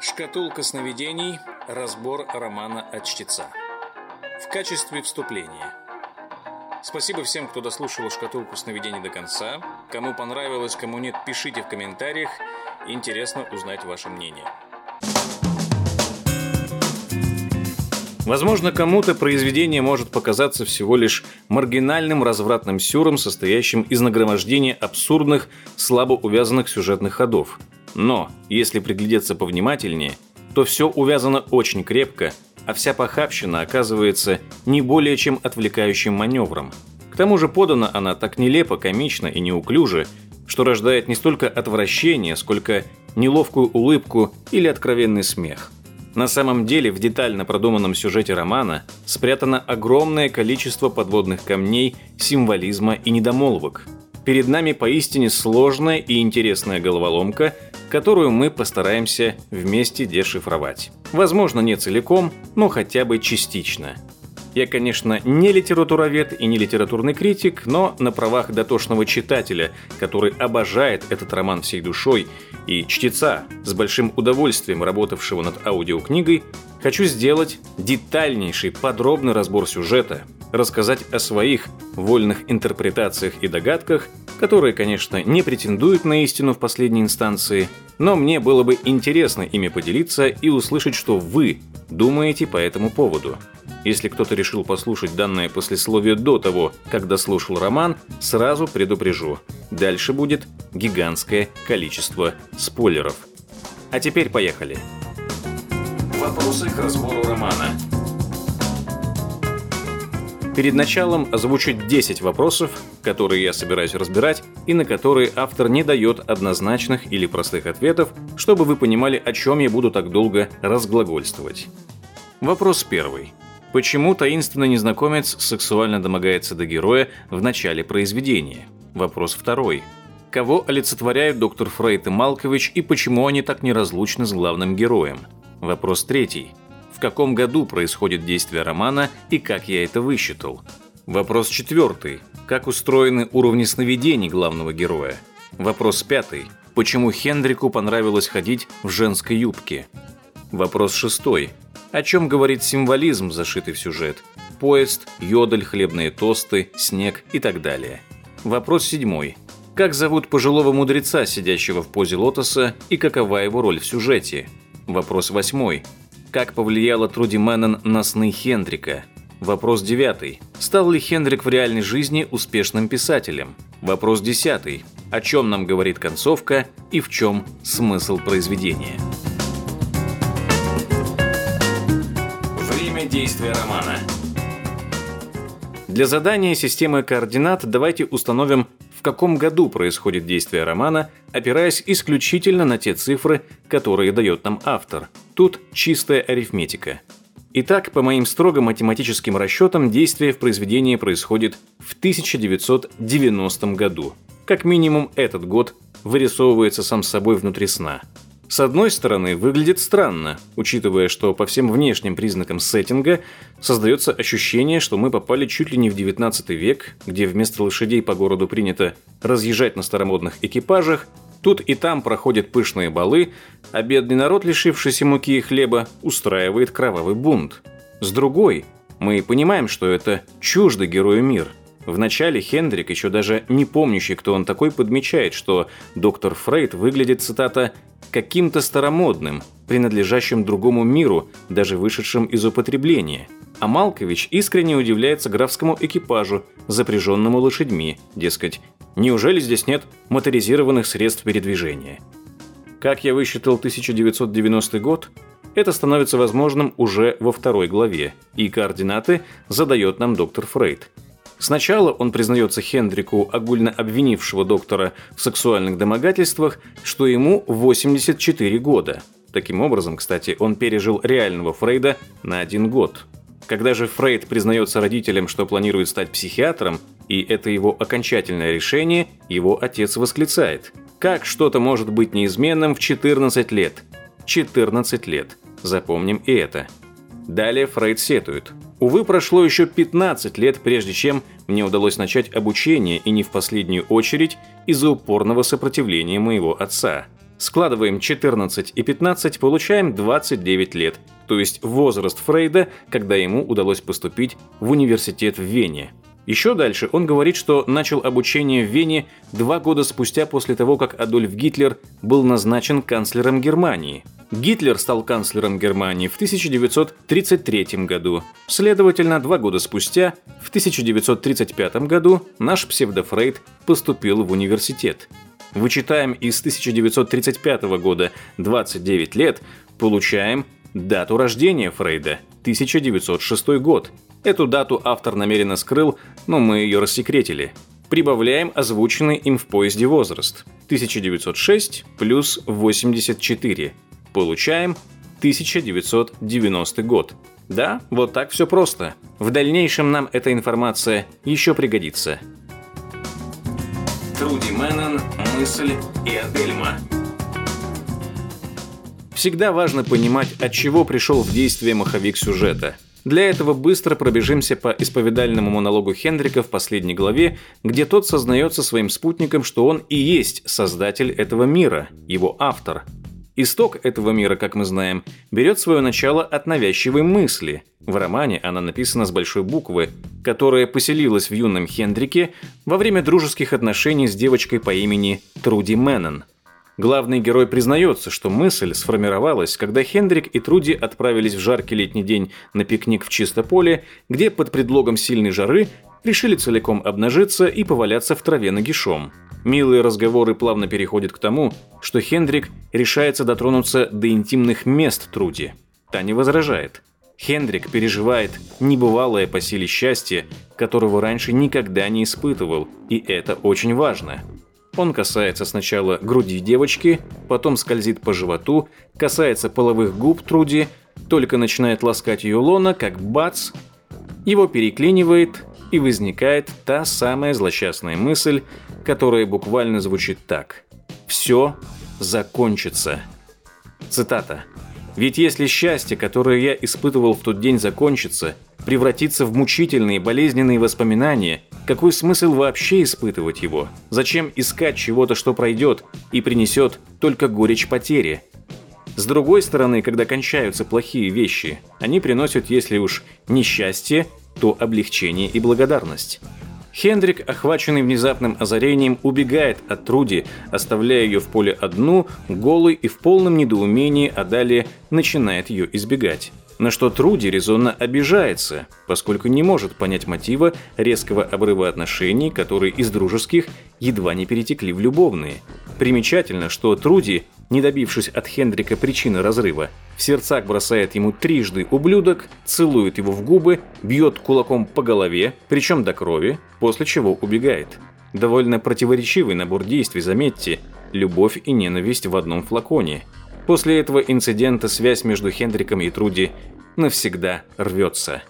Шкатулка сновидений. Разбор романа от чтеца. В качестве вступления. Спасибо всем, кто дослушал шкатулку сновидений до конца. Кому понравилось, кому нет, пишите в комментариях. Интересно узнать ваше мнение. Возможно, кому-то произведение может показаться всего лишь маргинальным развратным сюром, состоящим из нагромождения абсурдных, слабо увязанных сюжетных ходов. Но, если приглядеться повнимательнее, то все увязано очень крепко, а вся похабщина оказывается не более чем отвлекающим маневром. К тому же подана она так нелепо, комично и неуклюже, что рождает не столько отвращение, сколько неловкую улыбку или откровенный смех. На самом деле в детально продуманном сюжете романа спрятано огромное количество подводных камней, символизма и недомолвок. Перед нами поистине сложная и интересная головоломка – которую мы постараемся вместе дешифровать. Возможно, не целиком, но хотя бы частично. Я, конечно, не литературовед и не литературный критик, но на правах дотошного читателя, который обожает этот роман всей душой, и чтеца, с большим удовольствием работавшего над аудиокнигой, хочу сделать детальнейший подробный разбор сюжета, рассказать о своих вольных интерпретациях и догадках, которые, конечно, не претендуют на истину в последней инстанции, но мне было бы интересно ими поделиться и услышать, что вы думаете по этому поводу. Если кто-то решил послушать данное послесловие до того, как дослушал роман, сразу предупрежу. Дальше будет гигантское количество спойлеров. А теперь поехали. Вопросы к разбору романа. Перед началом озвучить 10 вопросов, которые я собираюсь разбирать, и на которые автор не дает однозначных или простых ответов, чтобы вы понимали, о чем я буду так долго разглагольствовать. Вопрос первый. Почему таинственный незнакомец сексуально домогается до героя в начале произведения? Вопрос второй. Кого олицетворяют доктор Фрейд и Малкович и почему они так неразлучны с главным героем? Вопрос третий в каком году происходит действие романа и как я это высчитал. Вопрос четвертый. Как устроены уровни сновидений главного героя? Вопрос пятый. Почему Хендрику понравилось ходить в женской юбке? Вопрос шестой. О чем говорит символизм, зашитый в сюжет? Поезд, йодль, хлебные тосты, снег и так далее. Вопрос седьмой. Как зовут пожилого мудреца, сидящего в позе лотоса, и какова его роль в сюжете? Вопрос восьмой. Как повлияла Труди Мэннон на сны Хендрика? Вопрос девятый. Стал ли Хендрик в реальной жизни успешным писателем? Вопрос десятый. О чем нам говорит концовка и в чем смысл произведения? Время действия романа. Для задания системы координат давайте установим в каком году происходит действие романа, опираясь исключительно на те цифры, которые дает нам автор. Тут чистая арифметика. Итак, по моим строго математическим расчетам, действие в произведении происходит в 1990 году. Как минимум этот год вырисовывается сам собой внутри сна – с одной стороны, выглядит странно, учитывая, что по всем внешним признакам сеттинга создается ощущение, что мы попали чуть ли не в 19 век, где вместо лошадей по городу принято разъезжать на старомодных экипажах, тут и там проходят пышные балы, а бедный народ, лишившийся муки и хлеба, устраивает кровавый бунт. С другой, мы понимаем, что это чуждый герою мир – Вначале Хендрик, еще даже не помнящий, кто он такой, подмечает, что доктор Фрейд выглядит, цитата, «каким-то старомодным, принадлежащим другому миру, даже вышедшим из употребления». А Малкович искренне удивляется графскому экипажу, запряженному лошадьми, дескать, неужели здесь нет моторизированных средств передвижения? Как я высчитал 1990 год, это становится возможным уже во второй главе, и координаты задает нам доктор Фрейд – Сначала он признается Хендрику, огульно обвинившего доктора в сексуальных домогательствах, что ему 84 года. Таким образом, кстати, он пережил реального Фрейда на один год. Когда же Фрейд признается родителям, что планирует стать психиатром, и это его окончательное решение, его отец восклицает. Как что-то может быть неизменным в 14 лет? 14 лет. Запомним и это. Далее Фрейд сетует. Увы, прошло еще 15 лет, прежде чем мне удалось начать обучение, и не в последнюю очередь из-за упорного сопротивления моего отца. Складываем 14 и 15, получаем 29 лет, то есть возраст Фрейда, когда ему удалось поступить в университет в Вене. Еще дальше он говорит, что начал обучение в Вене два года спустя после того, как Адольф Гитлер был назначен канцлером Германии. Гитлер стал канцлером Германии в 1933 году. Следовательно, два года спустя, в 1935 году, наш псевдофрейд поступил в университет. Вычитаем из 1935 года 29 лет, получаем дату рождения Фрейда – 1906 год – Эту дату автор намеренно скрыл, но мы ее рассекретили. Прибавляем озвученный им в поезде возраст. 1906 плюс 84. Получаем 1990 год. Да, вот так все просто. В дальнейшем нам эта информация еще пригодится. Труди Мэннон, мысль и Адельма. Всегда важно понимать, от чего пришел в действие маховик сюжета – для этого быстро пробежимся по исповедальному монологу Хендрика в последней главе, где тот сознается своим спутникам, что он и есть создатель этого мира, его автор. Исток этого мира, как мы знаем, берет свое начало от навязчивой мысли. В романе она написана с большой буквы, которая поселилась в юном Хендрике во время дружеских отношений с девочкой по имени Труди Мэннон – Главный герой признается, что мысль сформировалась, когда Хендрик и Труди отправились в жаркий летний день на пикник в чисто поле, где под предлогом сильной жары решили целиком обнажиться и поваляться в траве нагишом. Милые разговоры плавно переходят к тому, что Хендрик решается дотронуться до интимных мест Труди. Та не возражает. Хендрик переживает небывалое по силе счастье, которого раньше никогда не испытывал, и это очень важно – он касается сначала груди девочки, потом скользит по животу, касается половых губ Труди, только начинает ласкать ее лона, как бац, его переклинивает, и возникает та самая злосчастная мысль, которая буквально звучит так. «Все закончится». Цитата. «Ведь если счастье, которое я испытывал в тот день, закончится, превратится в мучительные, болезненные воспоминания, какой смысл вообще испытывать его? Зачем искать чего-то, что пройдет и принесет только горечь потери? С другой стороны, когда кончаются плохие вещи, они приносят, если уж несчастье, то облегчение и благодарность. Хендрик, охваченный внезапным озарением, убегает от Труди, оставляя ее в поле одну, голой и в полном недоумении, а далее начинает ее избегать на что Труди резонно обижается, поскольку не может понять мотива резкого обрыва отношений, которые из дружеских едва не перетекли в любовные. Примечательно, что Труди, не добившись от Хендрика причины разрыва, в сердцах бросает ему трижды ублюдок, целует его в губы, бьет кулаком по голове, причем до крови, после чего убегает. Довольно противоречивый набор действий, заметьте, любовь и ненависть в одном флаконе – После этого инцидента связь между Хендриком и Труди навсегда рвется.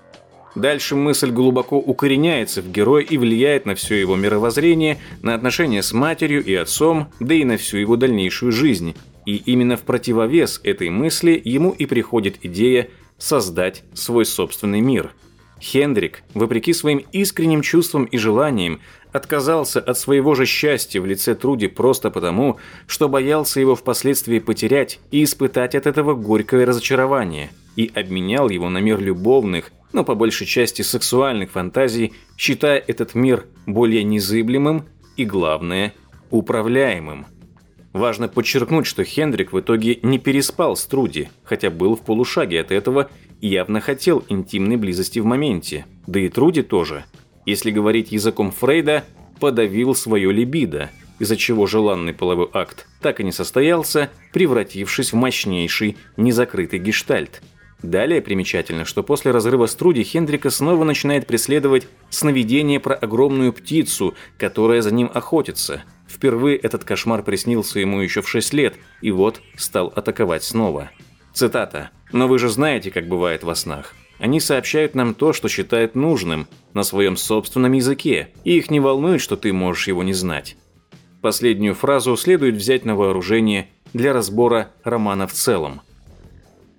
Дальше мысль глубоко укореняется в герое и влияет на все его мировоззрение, на отношения с матерью и отцом, да и на всю его дальнейшую жизнь. И именно в противовес этой мысли ему и приходит идея создать свой собственный мир. Хендрик, вопреки своим искренним чувствам и желаниям, отказался от своего же счастья в лице Труди просто потому, что боялся его впоследствии потерять и испытать от этого горькое разочарование, и обменял его на мир любовных, но по большей части сексуальных фантазий, считая этот мир более незыблемым и, главное, управляемым. Важно подчеркнуть, что Хендрик в итоге не переспал с Труди, хотя был в полушаге от этого и явно хотел интимной близости в моменте. Да и Труди тоже – если говорить языком Фрейда, подавил свое либидо, из-за чего желанный половой акт так и не состоялся, превратившись в мощнейший незакрытый гештальт. Далее примечательно, что после разрыва с Труди Хендрика снова начинает преследовать сновидение про огромную птицу, которая за ним охотится. Впервые этот кошмар приснился ему еще в 6 лет, и вот стал атаковать снова. Цитата. «Но вы же знаете, как бывает во снах. Они сообщают нам то, что считают нужным, на своем собственном языке, и их не волнует, что ты можешь его не знать. Последнюю фразу следует взять на вооружение для разбора романа в целом.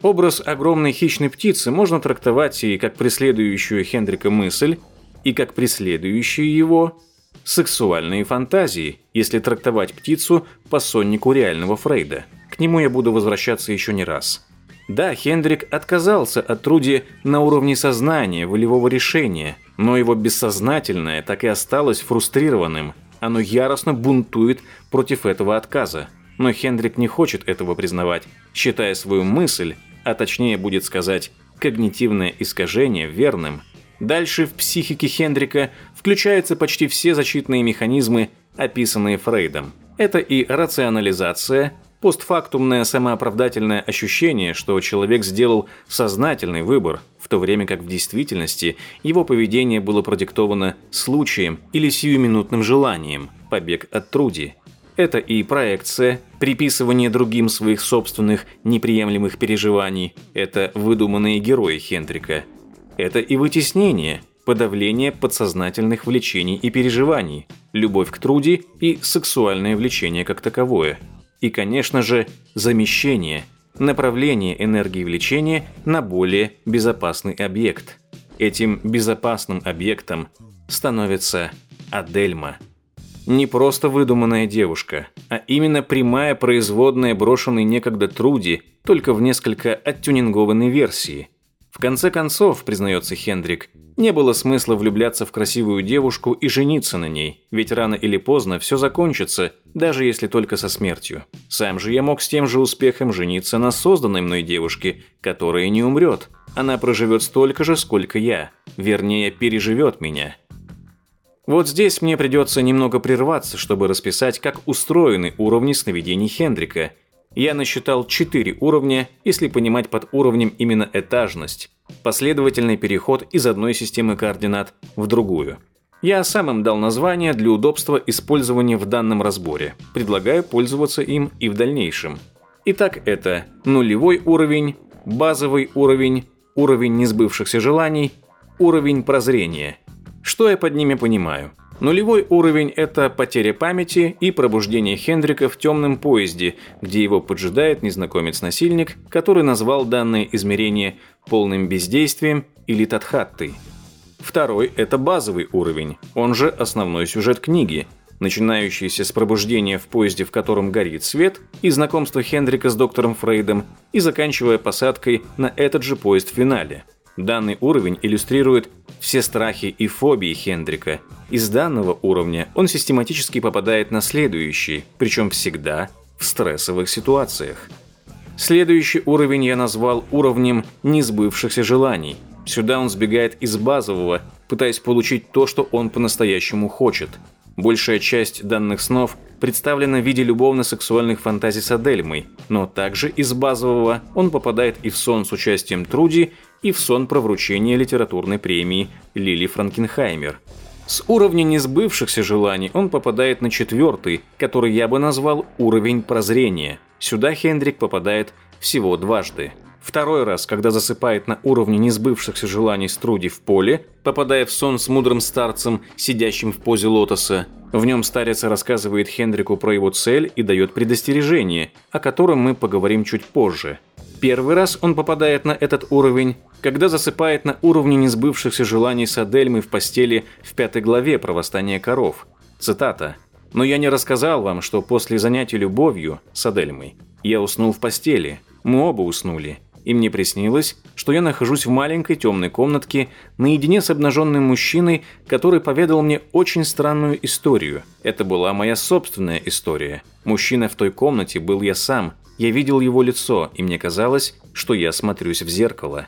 Образ огромной хищной птицы можно трактовать и как преследующую Хендрика мысль, и как преследующую его, сексуальные фантазии, если трактовать птицу по соннику реального Фрейда. К нему я буду возвращаться еще не раз. Да, Хендрик отказался от труди на уровне сознания, волевого решения, но его бессознательное так и осталось фрустрированным. Оно яростно бунтует против этого отказа. Но Хендрик не хочет этого признавать, считая свою мысль, а точнее будет сказать, когнитивное искажение верным. Дальше в психике Хендрика включаются почти все защитные механизмы, описанные Фрейдом. Это и рационализация, постфактумное самооправдательное ощущение, что человек сделал сознательный выбор, в то время как в действительности его поведение было продиктовано случаем или сиюминутным желанием, побег от труди. Это и проекция, приписывание другим своих собственных неприемлемых переживаний, это выдуманные герои Хендрика. Это и вытеснение, подавление подсознательных влечений и переживаний, любовь к труде и сексуальное влечение как таковое – и, конечно же, замещение, направление энергии влечения на более безопасный объект. Этим безопасным объектом становится Адельма. Не просто выдуманная девушка, а именно прямая производная брошенной некогда Труди, только в несколько оттюнингованной версии. В конце концов, признается Хендрик, не было смысла влюбляться в красивую девушку и жениться на ней, ведь рано или поздно все закончится, даже если только со смертью. Сам же я мог с тем же успехом жениться на созданной мной девушке, которая не умрет. Она проживет столько же, сколько я. Вернее, переживет меня. Вот здесь мне придется немного прерваться, чтобы расписать, как устроены уровни сновидений Хендрика. Я насчитал четыре уровня, если понимать под уровнем именно этажность последовательный переход из одной системы координат в другую. Я сам им дал название для удобства использования в данном разборе. Предлагаю пользоваться им и в дальнейшем. Итак, это нулевой уровень, базовый уровень, уровень несбывшихся желаний, уровень прозрения. Что я под ними понимаю? Нулевой уровень – это потеря памяти и пробуждение Хендрика в темном поезде, где его поджидает незнакомец-насильник, который назвал данное измерение полным бездействием или татхаттой. Второй – это базовый уровень, он же основной сюжет книги, начинающийся с пробуждения в поезде, в котором горит свет, и знакомства Хендрика с доктором Фрейдом, и заканчивая посадкой на этот же поезд в финале – Данный уровень иллюстрирует все страхи и фобии Хендрика. Из данного уровня он систематически попадает на следующий, причем всегда в стрессовых ситуациях. Следующий уровень я назвал уровнем несбывшихся желаний. Сюда он сбегает из базового, пытаясь получить то, что он по-настоящему хочет. Большая часть данных снов представлена в виде любовно-сексуальных фантазий с Адельмой, но также из базового он попадает и в сон с участием Труди, и в сон про вручение литературной премии Лили Франкенхаймер. С уровня несбывшихся желаний он попадает на четвертый, который я бы назвал уровень прозрения. Сюда Хендрик попадает всего дважды. Второй раз, когда засыпает на уровне несбывшихся желаний Струди в поле, попадая в сон с мудрым старцем, сидящим в позе лотоса. В нем старец рассказывает Хендрику про его цель и дает предостережение, о котором мы поговорим чуть позже. Первый раз он попадает на этот уровень, когда засыпает на уровне несбывшихся желаний с Адельмой в постели в пятой главе про восстание коров. Цитата. «Но я не рассказал вам, что после занятия любовью с Адельмой я уснул в постели. Мы оба уснули. И мне приснилось, что я нахожусь в маленькой темной комнатке наедине с обнаженным мужчиной, который поведал мне очень странную историю. Это была моя собственная история. Мужчина в той комнате был я сам. Я видел его лицо, и мне казалось, что я смотрюсь в зеркало.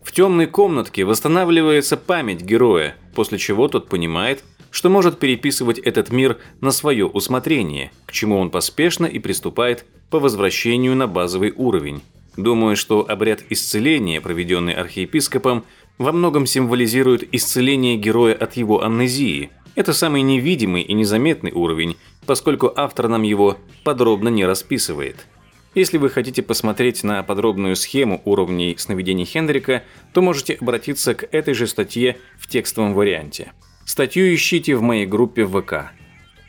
В темной комнатке восстанавливается память героя, после чего тот понимает, что может переписывать этот мир на свое усмотрение, к чему он поспешно и приступает по возвращению на базовый уровень. Думаю, что обряд исцеления, проведенный архиепископом, во многом символизирует исцеление героя от его амнезии. Это самый невидимый и незаметный уровень, поскольку автор нам его подробно не расписывает. Если вы хотите посмотреть на подробную схему уровней сновидений Хендрика, то можете обратиться к этой же статье в текстовом варианте. Статью ищите в моей группе ВК.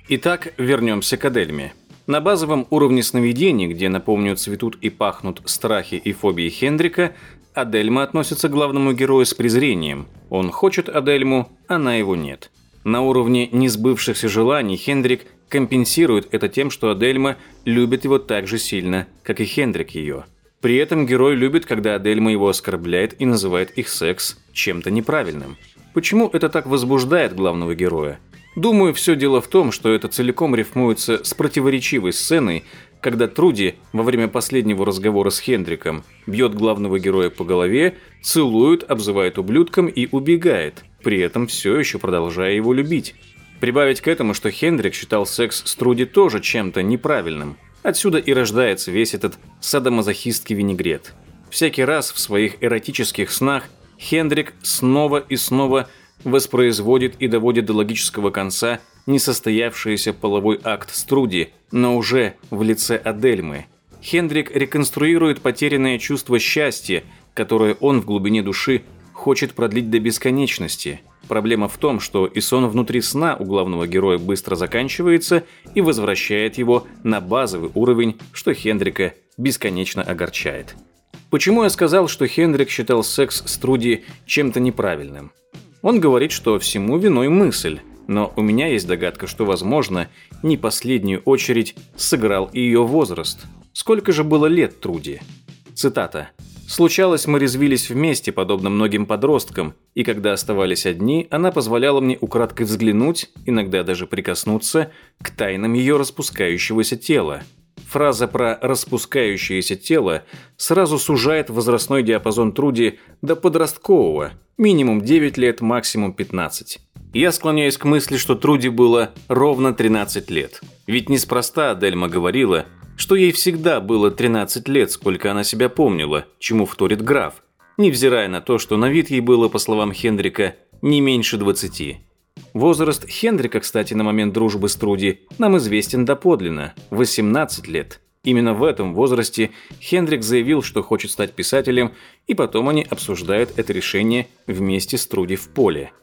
Итак, вернемся к Адельме. На базовом уровне сновидений, где, напомню, цветут и пахнут страхи и фобии Хендрика, Адельма относится к главному герою с презрением. Он хочет Адельму, она его нет. На уровне несбывшихся желаний Хендрик компенсирует это тем, что Адельма любит его так же сильно, как и Хендрик ее. При этом герой любит, когда Адельма его оскорбляет и называет их секс чем-то неправильным. Почему это так возбуждает главного героя? Думаю, все дело в том, что это целиком рифмуется с противоречивой сценой, когда Труди во время последнего разговора с Хендриком бьет главного героя по голове, целует, обзывает ублюдком и убегает, при этом все еще продолжая его любить. Прибавить к этому, что Хендрик считал секс с Труди тоже чем-то неправильным. Отсюда и рождается весь этот садомазохистский винегрет. Всякий раз в своих эротических снах Хендрик снова и снова воспроизводит и доводит до логического конца несостоявшийся половой акт Струди, но уже в лице Адельмы. Хендрик реконструирует потерянное чувство счастья, которое он в глубине души хочет продлить до бесконечности. Проблема в том, что и сон внутри сна у главного героя быстро заканчивается и возвращает его на базовый уровень, что Хендрика бесконечно огорчает. Почему я сказал, что Хендрик считал секс с Труди чем-то неправильным? Он говорит, что всему виной мысль, но у меня есть догадка, что, возможно, не последнюю очередь сыграл и ее возраст. Сколько же было лет Труди? Цитата. «Случалось, мы резвились вместе, подобно многим подросткам, и когда оставались одни, она позволяла мне украдкой взглянуть, иногда даже прикоснуться, к тайнам ее распускающегося тела. Фраза про распускающееся тело сразу сужает возрастной диапазон Труди до подросткового, минимум 9 лет, максимум 15. Я склоняюсь к мысли, что Труди было ровно 13 лет. Ведь неспроста Дельма говорила, что ей всегда было 13 лет, сколько она себя помнила, чему вторит граф, невзирая на то, что на вид ей было, по словам Хендрика, не меньше 20. Возраст Хендрика, кстати, на момент дружбы с Труди, нам известен доподлинно – 18 лет. Именно в этом возрасте Хендрик заявил, что хочет стать писателем, и потом они обсуждают это решение вместе с Труди в поле.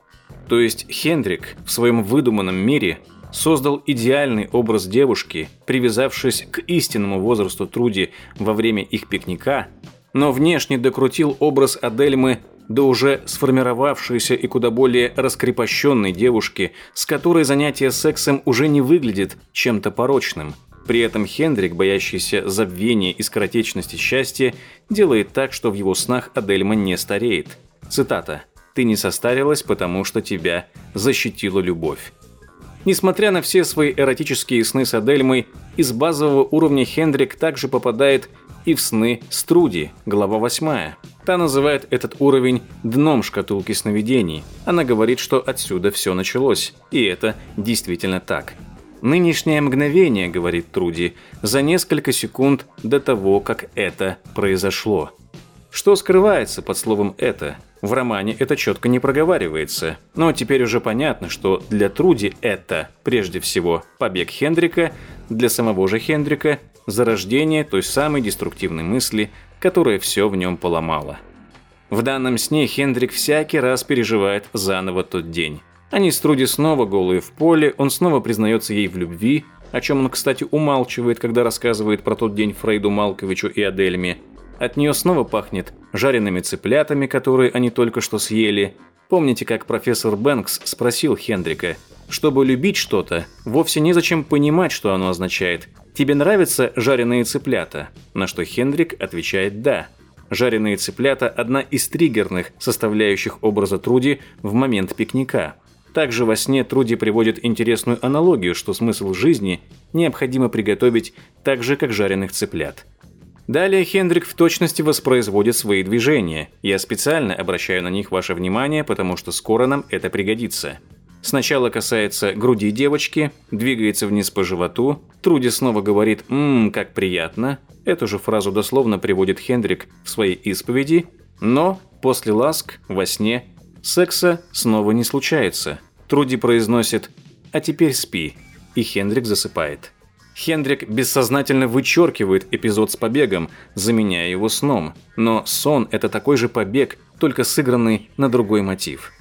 То есть Хендрик в своем выдуманном мире создал идеальный образ девушки, привязавшись к истинному возрасту Труди во время их пикника, но внешне докрутил образ Адельмы до уже сформировавшейся и куда более раскрепощенной девушки, с которой занятие сексом уже не выглядит чем-то порочным. При этом Хендрик, боящийся забвения и скоротечности счастья, делает так, что в его снах Адельма не стареет. Цитата. «Ты не состарилась, потому что тебя защитила любовь». Несмотря на все свои эротические сны с Адельмой, из базового уровня Хендрик также попадает и в сны Струди, глава 8. Та называет этот уровень дном шкатулки сновидений. Она говорит, что отсюда все началось. И это действительно так. «Нынешнее мгновение», — говорит Труди, — «за несколько секунд до того, как это произошло». Что скрывается под словом «это»? В романе это четко не проговаривается, но теперь уже понятно, что для Труди это, прежде всего, побег Хендрика, для самого же Хендрика зарождение той самой деструктивной мысли, которая все в нем поломала. В данном сне Хендрик всякий раз переживает заново тот день. Они с Труди снова голые в поле, он снова признается ей в любви, о чем он, кстати, умалчивает, когда рассказывает про тот день Фрейду Малковичу и Адельме. От нее снова пахнет жареными цыплятами, которые они только что съели. Помните, как профессор Бэнкс спросил Хендрика, чтобы любить что-то, вовсе незачем понимать, что оно означает. «Тебе нравятся жареные цыплята?» На что Хендрик отвечает «да». Жареные цыплята – одна из триггерных составляющих образа Труди в момент пикника. Также во сне Труди приводит интересную аналогию, что смысл жизни необходимо приготовить так же, как жареных цыплят. Далее Хендрик в точности воспроизводит свои движения. Я специально обращаю на них ваше внимание, потому что скоро нам это пригодится. Сначала касается груди девочки, двигается вниз по животу. Труди снова говорит «ммм, как приятно». Эту же фразу дословно приводит Хендрик в своей исповеди. Но после ласк, во сне, секса снова не случается. Труди произносит «а теперь спи», и Хендрик засыпает. Хендрик бессознательно вычеркивает эпизод с побегом, заменяя его сном. Но сон – это такой же побег, только сыгранный на другой мотив.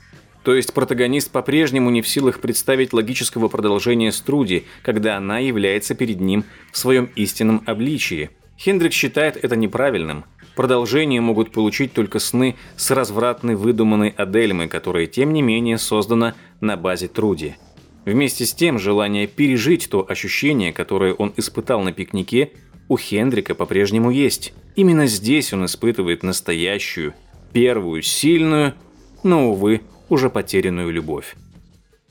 То есть протагонист по-прежнему не в силах представить логического продолжения Струди, когда она является перед ним в своем истинном обличии. Хендрик считает это неправильным. Продолжение могут получить только сны с развратной выдуманной Адельмой, которая тем не менее создана на базе Труди. Вместе с тем, желание пережить то ощущение, которое он испытал на пикнике, у Хендрика по-прежнему есть. Именно здесь он испытывает настоящую, первую, сильную, но, увы, уже потерянную любовь.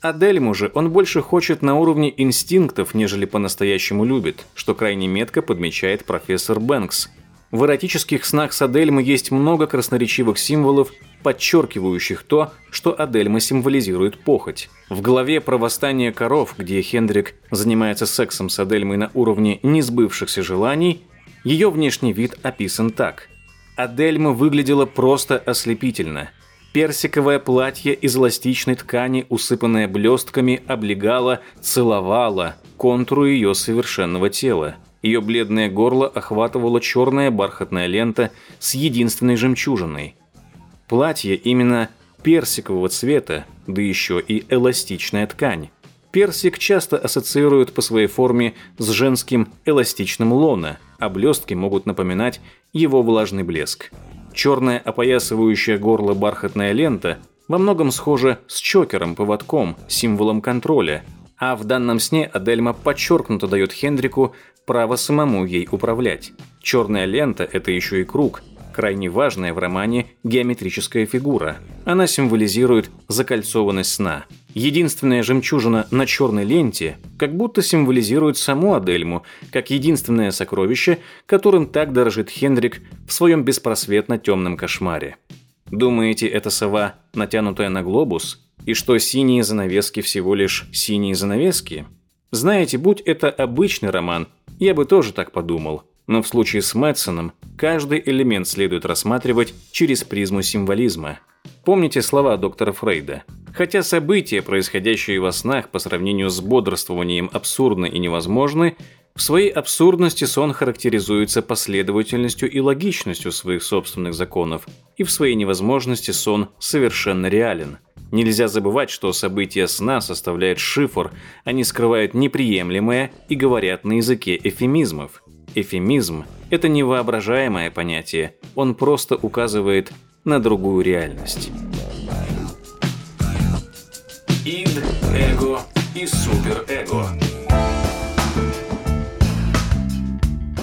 Адельму же он больше хочет на уровне инстинктов, нежели по-настоящему любит, что крайне метко подмечает профессор Бэнкс. В эротических снах с Адельмой есть много красноречивых символов, подчеркивающих то, что Адельма символизирует похоть. В главе про восстание коров, где Хендрик занимается сексом с Адельмой на уровне несбывшихся желаний, ее внешний вид описан так. Адельма выглядела просто ослепительно – Персиковое платье из эластичной ткани, усыпанное блестками, облегало, целовало контуру ее совершенного тела. Ее бледное горло охватывала черная бархатная лента с единственной жемчужиной. Платье именно персикового цвета, да еще и эластичная ткань. Персик часто ассоциируют по своей форме с женским эластичным лона, а блестки могут напоминать его влажный блеск. Черная опоясывающая горло бархатная лента во многом схожа с чокером-поводком, символом контроля, а в данном сне Адельма подчеркнуто дает Хендрику право самому ей управлять. Черная лента – это еще и круг – крайне важная в романе геометрическая фигура. Она символизирует закольцованность сна. Единственная жемчужина на черной ленте как будто символизирует саму Адельму, как единственное сокровище, которым так дорожит Хендрик в своем беспросветно темном кошмаре. Думаете, это сова, натянутая на глобус? И что синие занавески всего лишь синие занавески? Знаете, будь это обычный роман, я бы тоже так подумал. Но в случае с Мэтсоном каждый элемент следует рассматривать через призму символизма. Помните слова доктора Фрейда? Хотя события, происходящие во снах по сравнению с бодрствованием абсурдны и невозможны, в своей абсурдности сон характеризуется последовательностью и логичностью своих собственных законов, и в своей невозможности сон совершенно реален. Нельзя забывать, что события сна составляют шифр, они скрывают неприемлемое и говорят на языке эфемизмов – Эфемизм – это невоображаемое понятие, он просто указывает на другую реальность. Ид, эго и суперэго.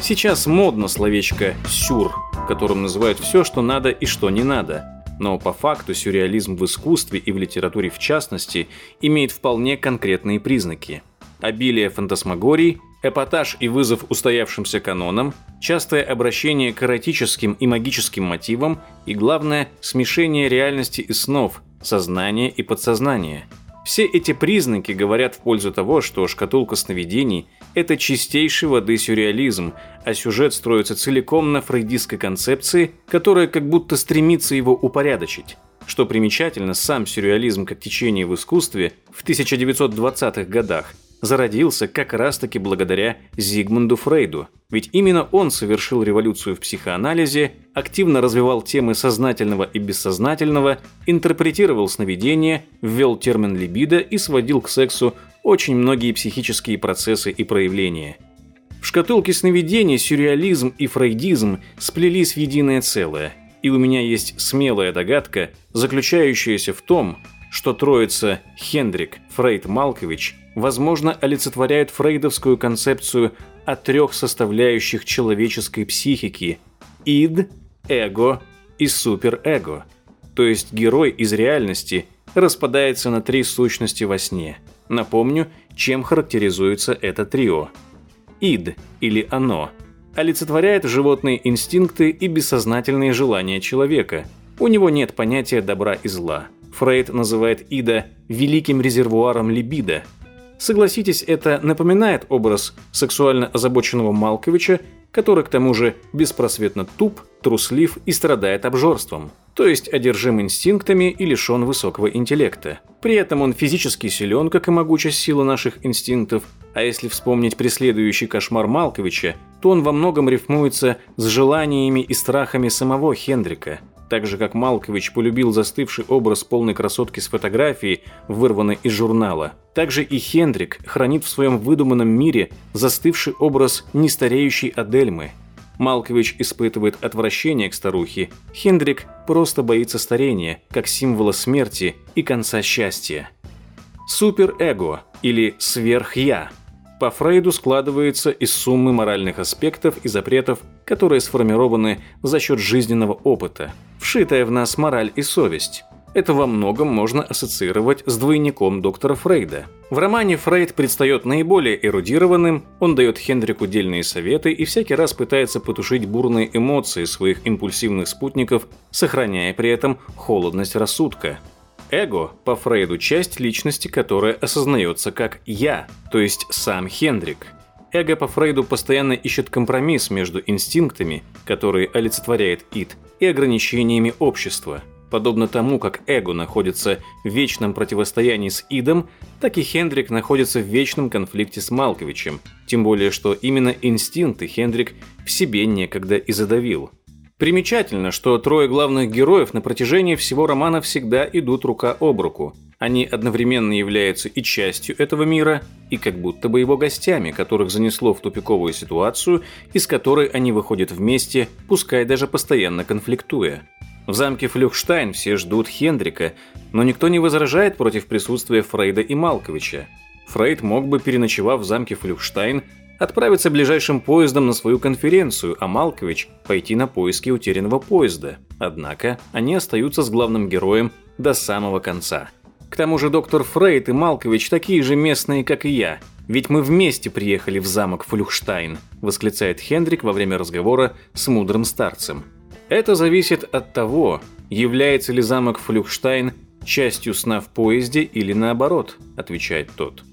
Сейчас модно словечко «сюр», которым называют все, что надо и что не надо. Но по факту сюрреализм в искусстве и в литературе в частности имеет вполне конкретные признаки. Обилие фантасмагорий – Эпатаж и вызов устоявшимся канонам, частое обращение к эротическим и магическим мотивам и, главное, смешение реальности и снов, сознания и подсознания. Все эти признаки говорят в пользу того, что «Шкатулка сновидений» — это чистейший воды сюрреализм, а сюжет строится целиком на фрейдистской концепции, которая как будто стремится его упорядочить. Что примечательно, сам сюрреализм как течение в искусстве в 1920-х годах зародился как раз-таки благодаря Зигмунду Фрейду. Ведь именно он совершил революцию в психоанализе, активно развивал темы сознательного и бессознательного, интерпретировал сновидения, ввел термин либидо и сводил к сексу очень многие психические процессы и проявления. В шкатулке сновидений сюрреализм и фрейдизм сплелись в единое целое, и у меня есть смелая догадка, заключающаяся в том, что троица Хендрик, Фрейд, Малкович возможно, олицетворяют фрейдовскую концепцию о трех составляющих человеческой психики – ид, эго и суперэго. То есть герой из реальности распадается на три сущности во сне. Напомню, чем характеризуется это трио. Ид, или оно, олицетворяет животные инстинкты и бессознательные желания человека. У него нет понятия добра и зла. Фрейд называет Ида великим резервуаром либидо – Согласитесь, это напоминает образ сексуально озабоченного Малковича, который к тому же беспросветно туп, труслив и страдает обжорством, то есть одержим инстинктами и лишен высокого интеллекта. При этом он физически силен, как и могучая сила наших инстинктов, а если вспомнить преследующий кошмар Малковича, то он во многом рифмуется с желаниями и страхами самого Хендрика – так же как Малкович полюбил застывший образ полной красотки с фотографией, вырванной из журнала. Также и Хендрик хранит в своем выдуманном мире застывший образ нестареющей Адельмы. Малкович испытывает отвращение к старухе, Хендрик просто боится старения, как символа смерти и конца счастья. Суперэго или сверхя по Фрейду складывается из суммы моральных аспектов и запретов, которые сформированы за счет жизненного опыта, вшитая в нас мораль и совесть. Это во многом можно ассоциировать с двойником доктора Фрейда. В романе Фрейд предстает наиболее эрудированным, он дает Хендрику дельные советы и всякий раз пытается потушить бурные эмоции своих импульсивных спутников, сохраняя при этом холодность рассудка. Эго, по Фрейду, часть личности, которая осознается как «я», то есть сам Хендрик. Эго по Фрейду постоянно ищет компромисс между инстинктами, которые олицетворяет ид, и ограничениями общества – Подобно тому, как Эго находится в вечном противостоянии с Идом, так и Хендрик находится в вечном конфликте с Малковичем, тем более, что именно инстинкты Хендрик в себе некогда и задавил. Примечательно, что трое главных героев на протяжении всего романа всегда идут рука об руку. Они одновременно являются и частью этого мира, и как будто бы его гостями, которых занесло в тупиковую ситуацию, из которой они выходят вместе, пускай даже постоянно конфликтуя. В замке Флюхштайн все ждут Хендрика, но никто не возражает против присутствия Фрейда и Малковича. Фрейд мог бы, переночевав в замке Флюхштайн, отправиться ближайшим поездом на свою конференцию, а Малкович пойти на поиски утерянного поезда. Однако они остаются с главным героем до самого конца. К тому же доктор Фрейд и Малкович такие же местные, как и я. Ведь мы вместе приехали в замок Флюхштайн, восклицает Хендрик во время разговора с мудрым старцем. Это зависит от того, является ли замок Флюхштайн частью сна в поезде или наоборот, отвечает тот.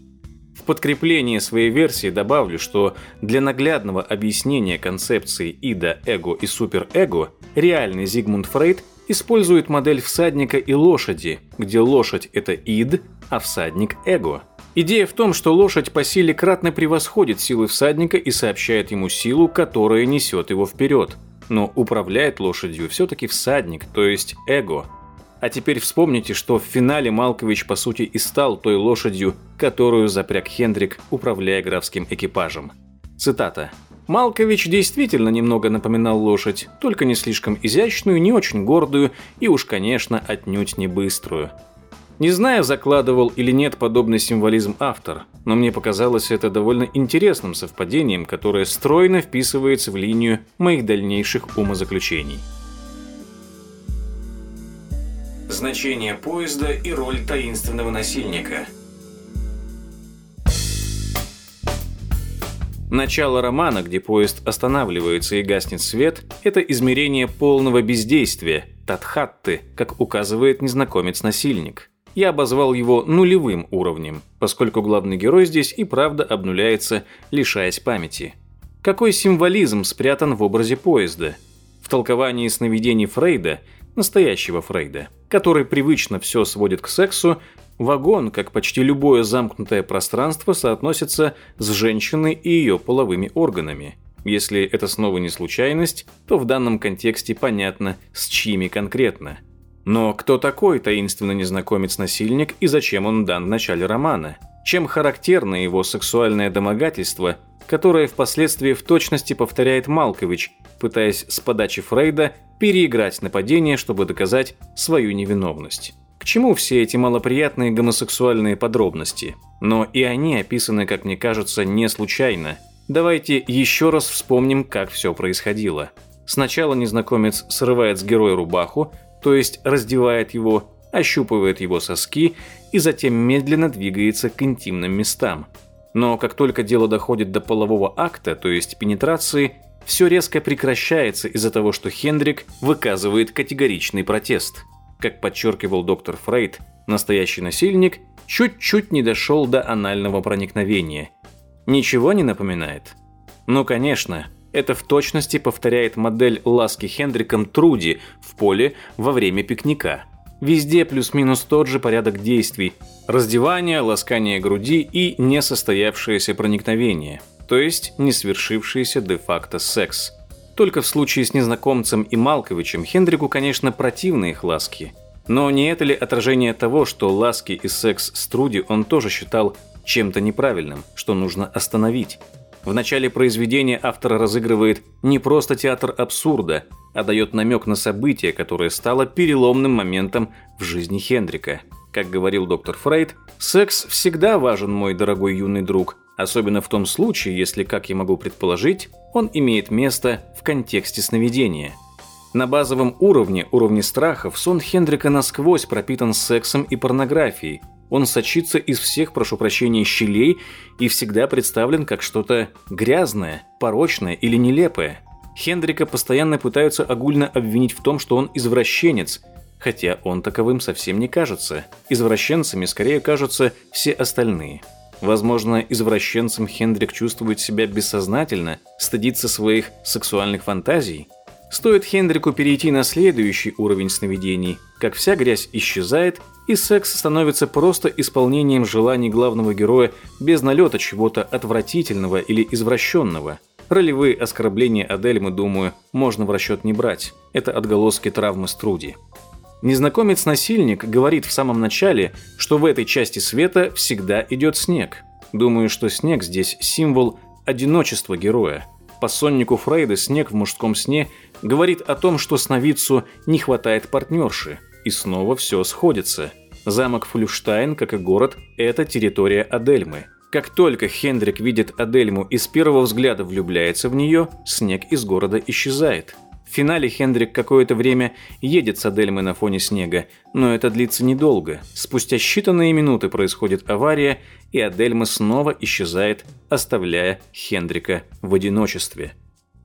В подкрепление своей версии добавлю, что для наглядного объяснения концепции ида, эго и суперэго реальный Зигмунд Фрейд использует модель всадника и лошади, где лошадь – это ид, а всадник – эго. Идея в том, что лошадь по силе кратно превосходит силы всадника и сообщает ему силу, которая несет его вперед – но управляет лошадью все-таки всадник, то есть эго. А теперь вспомните, что в финале Малкович по сути и стал той лошадью, которую запряг Хендрик, управляя графским экипажем. Цитата. Малкович действительно немного напоминал лошадь, только не слишком изящную, не очень гордую и уж, конечно, отнюдь не быструю. Не знаю, закладывал или нет подобный символизм автор, но мне показалось это довольно интересным совпадением, которое стройно вписывается в линию моих дальнейших умозаключений. Значение поезда и роль таинственного насильника. Начало романа, где поезд останавливается и гаснет свет, это измерение полного бездействия, татхатты, как указывает незнакомец-насильник я обозвал его нулевым уровнем, поскольку главный герой здесь и правда обнуляется, лишаясь памяти. Какой символизм спрятан в образе поезда? В толковании сновидений Фрейда, настоящего Фрейда, который привычно все сводит к сексу, вагон, как почти любое замкнутое пространство, соотносится с женщиной и ее половыми органами. Если это снова не случайность, то в данном контексте понятно, с чьими конкретно – но кто такой таинственный незнакомец-насильник и зачем он дан в начале романа? Чем характерно его сексуальное домогательство, которое впоследствии в точности повторяет Малкович, пытаясь с подачи Фрейда переиграть нападение, чтобы доказать свою невиновность? К чему все эти малоприятные гомосексуальные подробности? Но и они описаны, как мне кажется, не случайно. Давайте еще раз вспомним, как все происходило. Сначала незнакомец срывает с героя рубаху, то есть раздевает его, ощупывает его соски и затем медленно двигается к интимным местам. Но как только дело доходит до полового акта, то есть пенетрации, все резко прекращается из-за того, что Хендрик выказывает категоричный протест. Как подчеркивал доктор Фрейд, настоящий насильник чуть-чуть не дошел до анального проникновения. Ничего не напоминает? Ну, конечно, это в точности повторяет модель ласки Хендриком Труди в поле во время пикника. Везде плюс-минус тот же порядок действий. Раздевание, ласкание груди и несостоявшееся проникновение. То есть не свершившийся де-факто секс. Только в случае с незнакомцем и Малковичем Хендрику, конечно, противны их ласки. Но не это ли отражение того, что ласки и секс с Труди он тоже считал чем-то неправильным, что нужно остановить? В начале произведения автор разыгрывает не просто театр абсурда, а дает намек на событие, которое стало переломным моментом в жизни Хендрика. Как говорил доктор Фрейд, секс всегда важен, мой дорогой юный друг, особенно в том случае, если, как я могу предположить, он имеет место в контексте сновидения. На базовом уровне, уровне страхов, сон Хендрика насквозь пропитан сексом и порнографией. Он сочится из всех, прошу прощения, щелей и всегда представлен как что-то грязное, порочное или нелепое. Хендрика постоянно пытаются огульно обвинить в том, что он извращенец, хотя он таковым совсем не кажется. Извращенцами скорее кажутся все остальные – Возможно, извращенцем Хендрик чувствует себя бессознательно, стыдится своих сексуальных фантазий. Стоит Хендрику перейти на следующий уровень сновидений, как вся грязь исчезает, и секс становится просто исполнением желаний главного героя без налета чего-то отвратительного или извращенного. Ролевые оскорбления Адельмы, думаю, можно в расчет не брать. Это отголоски травмы Струди. Незнакомец-насильник говорит в самом начале, что в этой части света всегда идет снег. Думаю, что снег здесь символ одиночества героя. По соннику Фрейда снег в мужском сне говорит о том, что сновидцу не хватает партнерши. И снова все сходится. Замок Флюштайн, как и город, это территория Адельмы. Как только Хендрик видит Адельму и с первого взгляда влюбляется в нее, снег из города исчезает. В финале Хендрик какое-то время едет с Адельмой на фоне снега, но это длится недолго. Спустя считанные минуты происходит авария, и Адельма снова исчезает, оставляя Хендрика в одиночестве.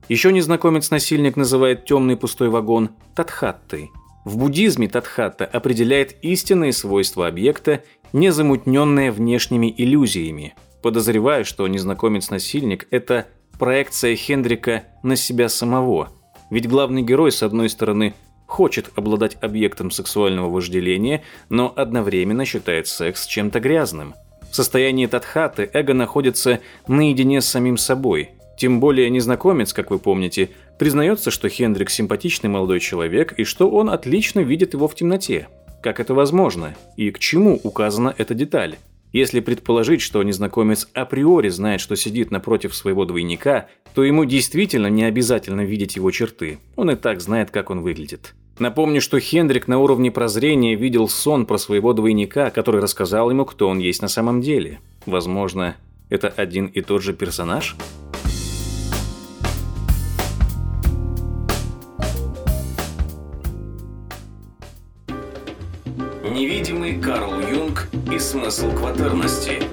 Еще незнакомец-насильник называет темный пустой вагон Татхаттой. В буддизме Татхатта определяет истинные свойства объекта, не замутненные внешними иллюзиями. Подозреваю, что незнакомец-насильник – это проекция Хендрика на себя самого – ведь главный герой, с одной стороны, хочет обладать объектом сексуального вожделения, но одновременно считает секс чем-то грязным. В состоянии татхаты эго находится наедине с самим собой. Тем более незнакомец, как вы помните, признается, что Хендрик симпатичный молодой человек и что он отлично видит его в темноте. Как это возможно? И к чему указана эта деталь? Если предположить, что незнакомец априори знает, что сидит напротив своего двойника, то ему действительно не обязательно видеть его черты. Он и так знает, как он выглядит. Напомню, что Хендрик на уровне прозрения видел сон про своего двойника, который рассказал ему, кто он есть на самом деле. Возможно, это один и тот же персонаж? Невидимый Карл Юнг и смысл кватерности.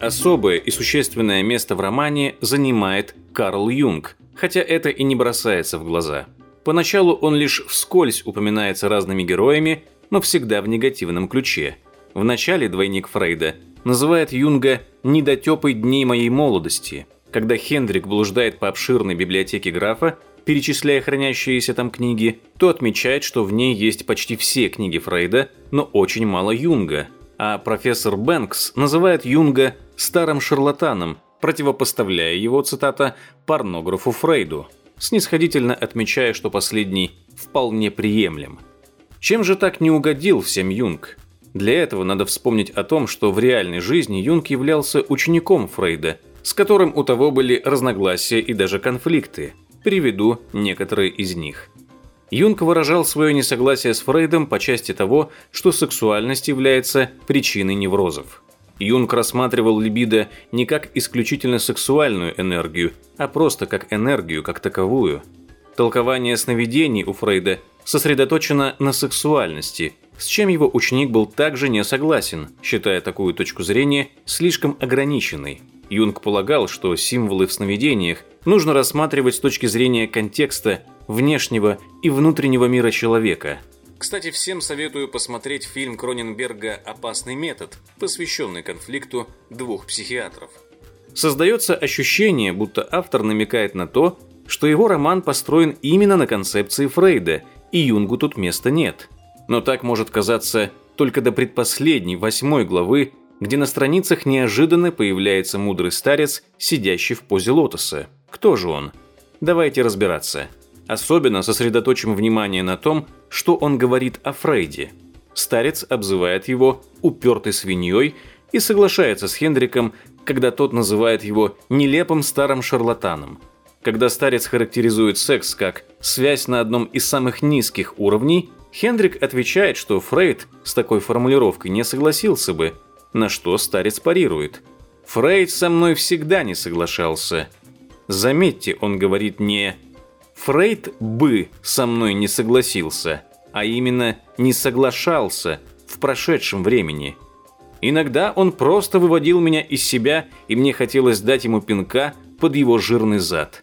Особое и существенное место в романе занимает Карл Юнг, хотя это и не бросается в глаза. Поначалу он лишь вскользь упоминается разными героями, но всегда в негативном ключе. В начале двойник Фрейда называет Юнга «недотепой дней моей молодости», когда Хендрик блуждает по обширной библиотеке графа перечисляя хранящиеся там книги, то отмечает, что в ней есть почти все книги Фрейда, но очень мало Юнга. А профессор Бэнкс называет Юнга «старым шарлатаном», противопоставляя его, цитата, «порнографу Фрейду», снисходительно отмечая, что последний вполне приемлем. Чем же так не угодил всем Юнг? Для этого надо вспомнить о том, что в реальной жизни Юнг являлся учеником Фрейда, с которым у того были разногласия и даже конфликты – Приведу некоторые из них. Юнг выражал свое несогласие с Фрейдом по части того, что сексуальность является причиной неврозов. Юнг рассматривал либидо не как исключительно сексуальную энергию, а просто как энергию как таковую. Толкование сновидений у Фрейда сосредоточено на сексуальности, с чем его ученик был также не согласен, считая такую точку зрения слишком ограниченной. Юнг полагал, что символы в сновидениях нужно рассматривать с точки зрения контекста внешнего и внутреннего мира человека. Кстати, всем советую посмотреть фильм Кроненберга «Опасный метод», посвященный конфликту двух психиатров. Создается ощущение, будто автор намекает на то, что его роман построен именно на концепции Фрейда, и Юнгу тут места нет. Но так может казаться только до предпоследней, восьмой главы где на страницах неожиданно появляется мудрый старец, сидящий в позе лотоса. Кто же он? Давайте разбираться. Особенно сосредоточим внимание на том, что он говорит о Фрейде. Старец обзывает его «упертой свиньей» и соглашается с Хендриком, когда тот называет его нелепым старым шарлатаном. Когда старец характеризует секс как связь на одном из самых низких уровней, Хендрик отвечает, что Фрейд с такой формулировкой не согласился бы, на что старец парирует. Фрейд со мной всегда не соглашался. Заметьте, он говорит не «Фрейд бы со мной не согласился», а именно «не соглашался» в прошедшем времени. Иногда он просто выводил меня из себя, и мне хотелось дать ему пинка под его жирный зад.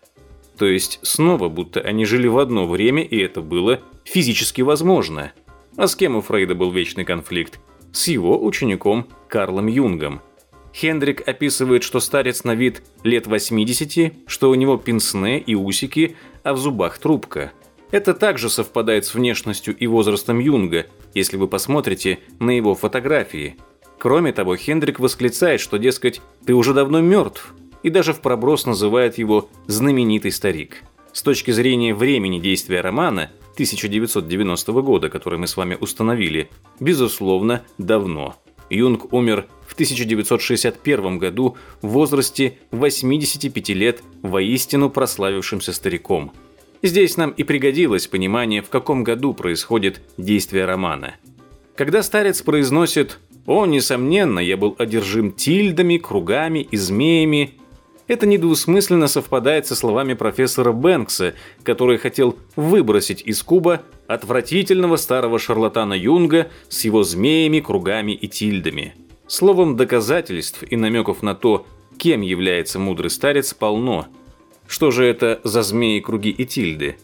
То есть снова будто они жили в одно время, и это было физически возможно. А с кем у Фрейда был вечный конфликт? С его учеником Карлом Юнгом. Хендрик описывает, что старец на вид лет 80, что у него пенсне и усики, а в зубах трубка. Это также совпадает с внешностью и возрастом Юнга, если вы посмотрите на его фотографии. Кроме того, Хендрик восклицает, что, дескать, ты уже давно мертв, и даже в проброс называет его «знаменитый старик». С точки зрения времени действия романа, 1990 года, который мы с вами установили, безусловно, давно. Юнг умер в 1961 году в возрасте 85 лет воистину прославившимся стариком. Здесь нам и пригодилось понимание, в каком году происходит действие романа. Когда старец произносит «О, несомненно, я был одержим тильдами, кругами и змеями», это недвусмысленно совпадает со словами профессора Бэнкса, который хотел выбросить из куба отвратительного старого шарлатана Юнга с его змеями, кругами и тильдами. Словом, доказательств и намеков на то, кем является мудрый старец, полно. Что же это за змеи, круги и тильды?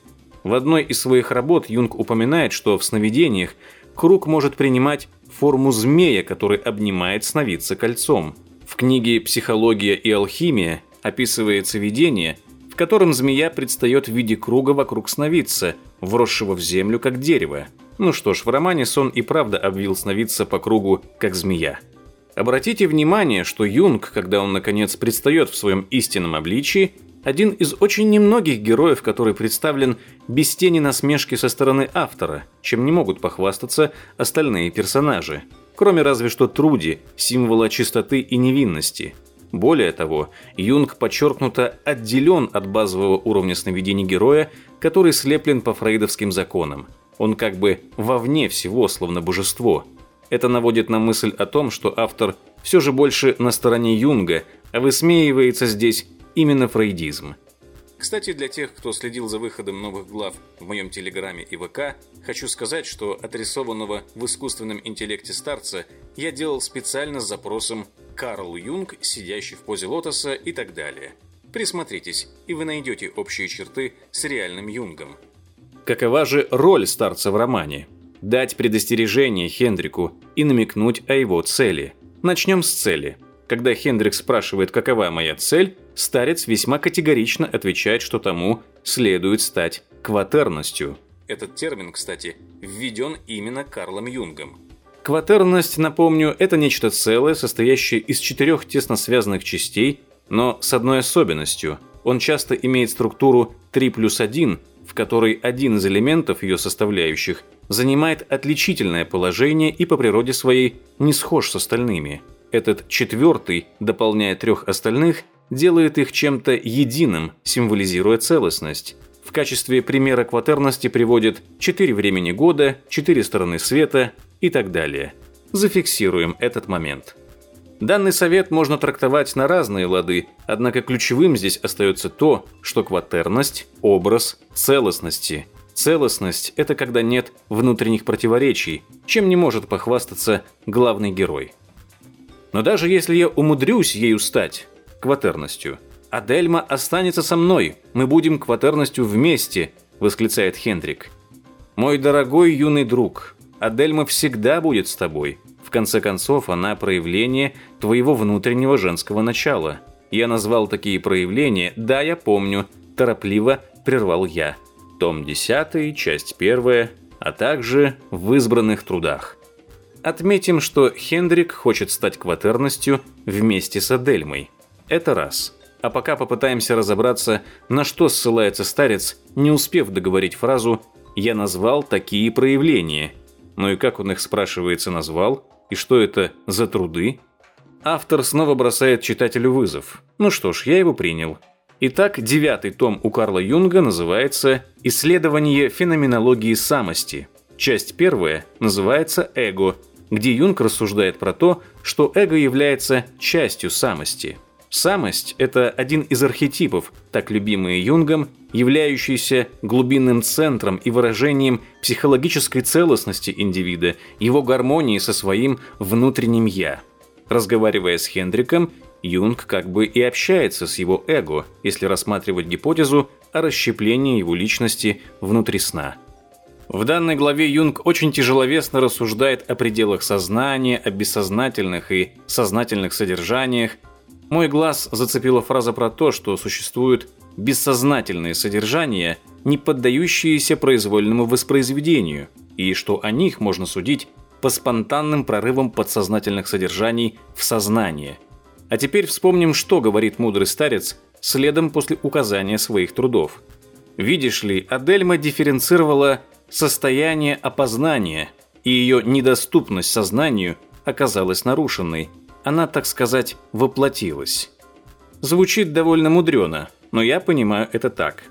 В одной из своих работ Юнг упоминает, что в сновидениях круг может принимать форму змея, который обнимает сновидца кольцом. В книге «Психология и алхимия» описывается видение, в котором змея предстает в виде круга вокруг сновидца, вросшего в землю как дерево. Ну что ж, в романе сон и правда обвил сновидца по кругу как змея. Обратите внимание, что Юнг, когда он наконец предстает в своем истинном обличии, один из очень немногих героев, который представлен без тени насмешки со стороны автора, чем не могут похвастаться остальные персонажи, кроме разве что Труди, символа чистоты и невинности – более того, Юнг подчеркнуто отделен от базового уровня сновидений героя, который слеплен по фрейдовским законам. Он как бы вовне всего, словно божество. Это наводит на мысль о том, что автор все же больше на стороне Юнга, а высмеивается здесь именно фрейдизм. Кстати, для тех, кто следил за выходом новых глав в моем Телеграме и ВК, хочу сказать, что отрисованного в искусственном интеллекте старца я делал специально с запросом Карл Юнг, сидящий в позе лотоса и так далее. Присмотритесь, и вы найдете общие черты с реальным Юнгом. Какова же роль старца в романе? Дать предостережение Хендрику и намекнуть о его цели. Начнем с цели. Когда Хендрик спрашивает, какова моя цель, старец весьма категорично отвечает, что тому следует стать кватерностью. Этот термин, кстати, введен именно Карлом Юнгом. Кватерность, напомню, это нечто целое, состоящее из четырех тесно связанных частей, но с одной особенностью. Он часто имеет структуру 3 плюс 1, в которой один из элементов ее составляющих занимает отличительное положение и по природе своей не схож с остальными. Этот четвертый, дополняя трех остальных, делает их чем-то единым, символизируя целостность. В качестве примера кватерности приводит четыре времени года, четыре стороны света, и так далее. Зафиксируем этот момент. Данный совет можно трактовать на разные лады, однако ключевым здесь остается то, что кватерность – образ целостности. Целостность – это когда нет внутренних противоречий, чем не может похвастаться главный герой. Но даже если я умудрюсь ею стать, кватерностью, Адельма останется со мной, мы будем кватерностью вместе, восклицает Хендрик. Мой дорогой юный друг, Адельма всегда будет с тобой. В конце концов, она проявление твоего внутреннего женского начала. Я назвал такие проявления, да, я помню, торопливо прервал я. Том 10, часть 1, а также в избранных трудах. Отметим, что Хендрик хочет стать кватерностью вместе с Адельмой. Это раз. А пока попытаемся разобраться, на что ссылается старец, не успев договорить фразу «я назвал такие проявления», ну и как он их, спрашивается, назвал? И что это за труды? Автор снова бросает читателю вызов. Ну что ж, я его принял. Итак, девятый том у Карла Юнга называется «Исследование феноменологии самости». Часть первая называется «Эго», где Юнг рассуждает про то, что эго является частью самости. Самость – это один из архетипов, так любимые Юнгом, являющийся глубинным центром и выражением психологической целостности индивида, его гармонии со своим внутренним «я». Разговаривая с Хендриком, Юнг как бы и общается с его эго, если рассматривать гипотезу о расщеплении его личности внутри сна. В данной главе Юнг очень тяжеловесно рассуждает о пределах сознания, о бессознательных и сознательных содержаниях. Мой глаз зацепила фраза про то, что существуют бессознательные содержания, не поддающиеся произвольному воспроизведению, и что о них можно судить по спонтанным прорывам подсознательных содержаний в сознание – а теперь вспомним, что говорит мудрый старец следом после указания своих трудов. Видишь ли, Адельма дифференцировала состояние опознания, и ее недоступность сознанию оказалась нарушенной. Она, так сказать, воплотилась. Звучит довольно мудрено, но я понимаю это так.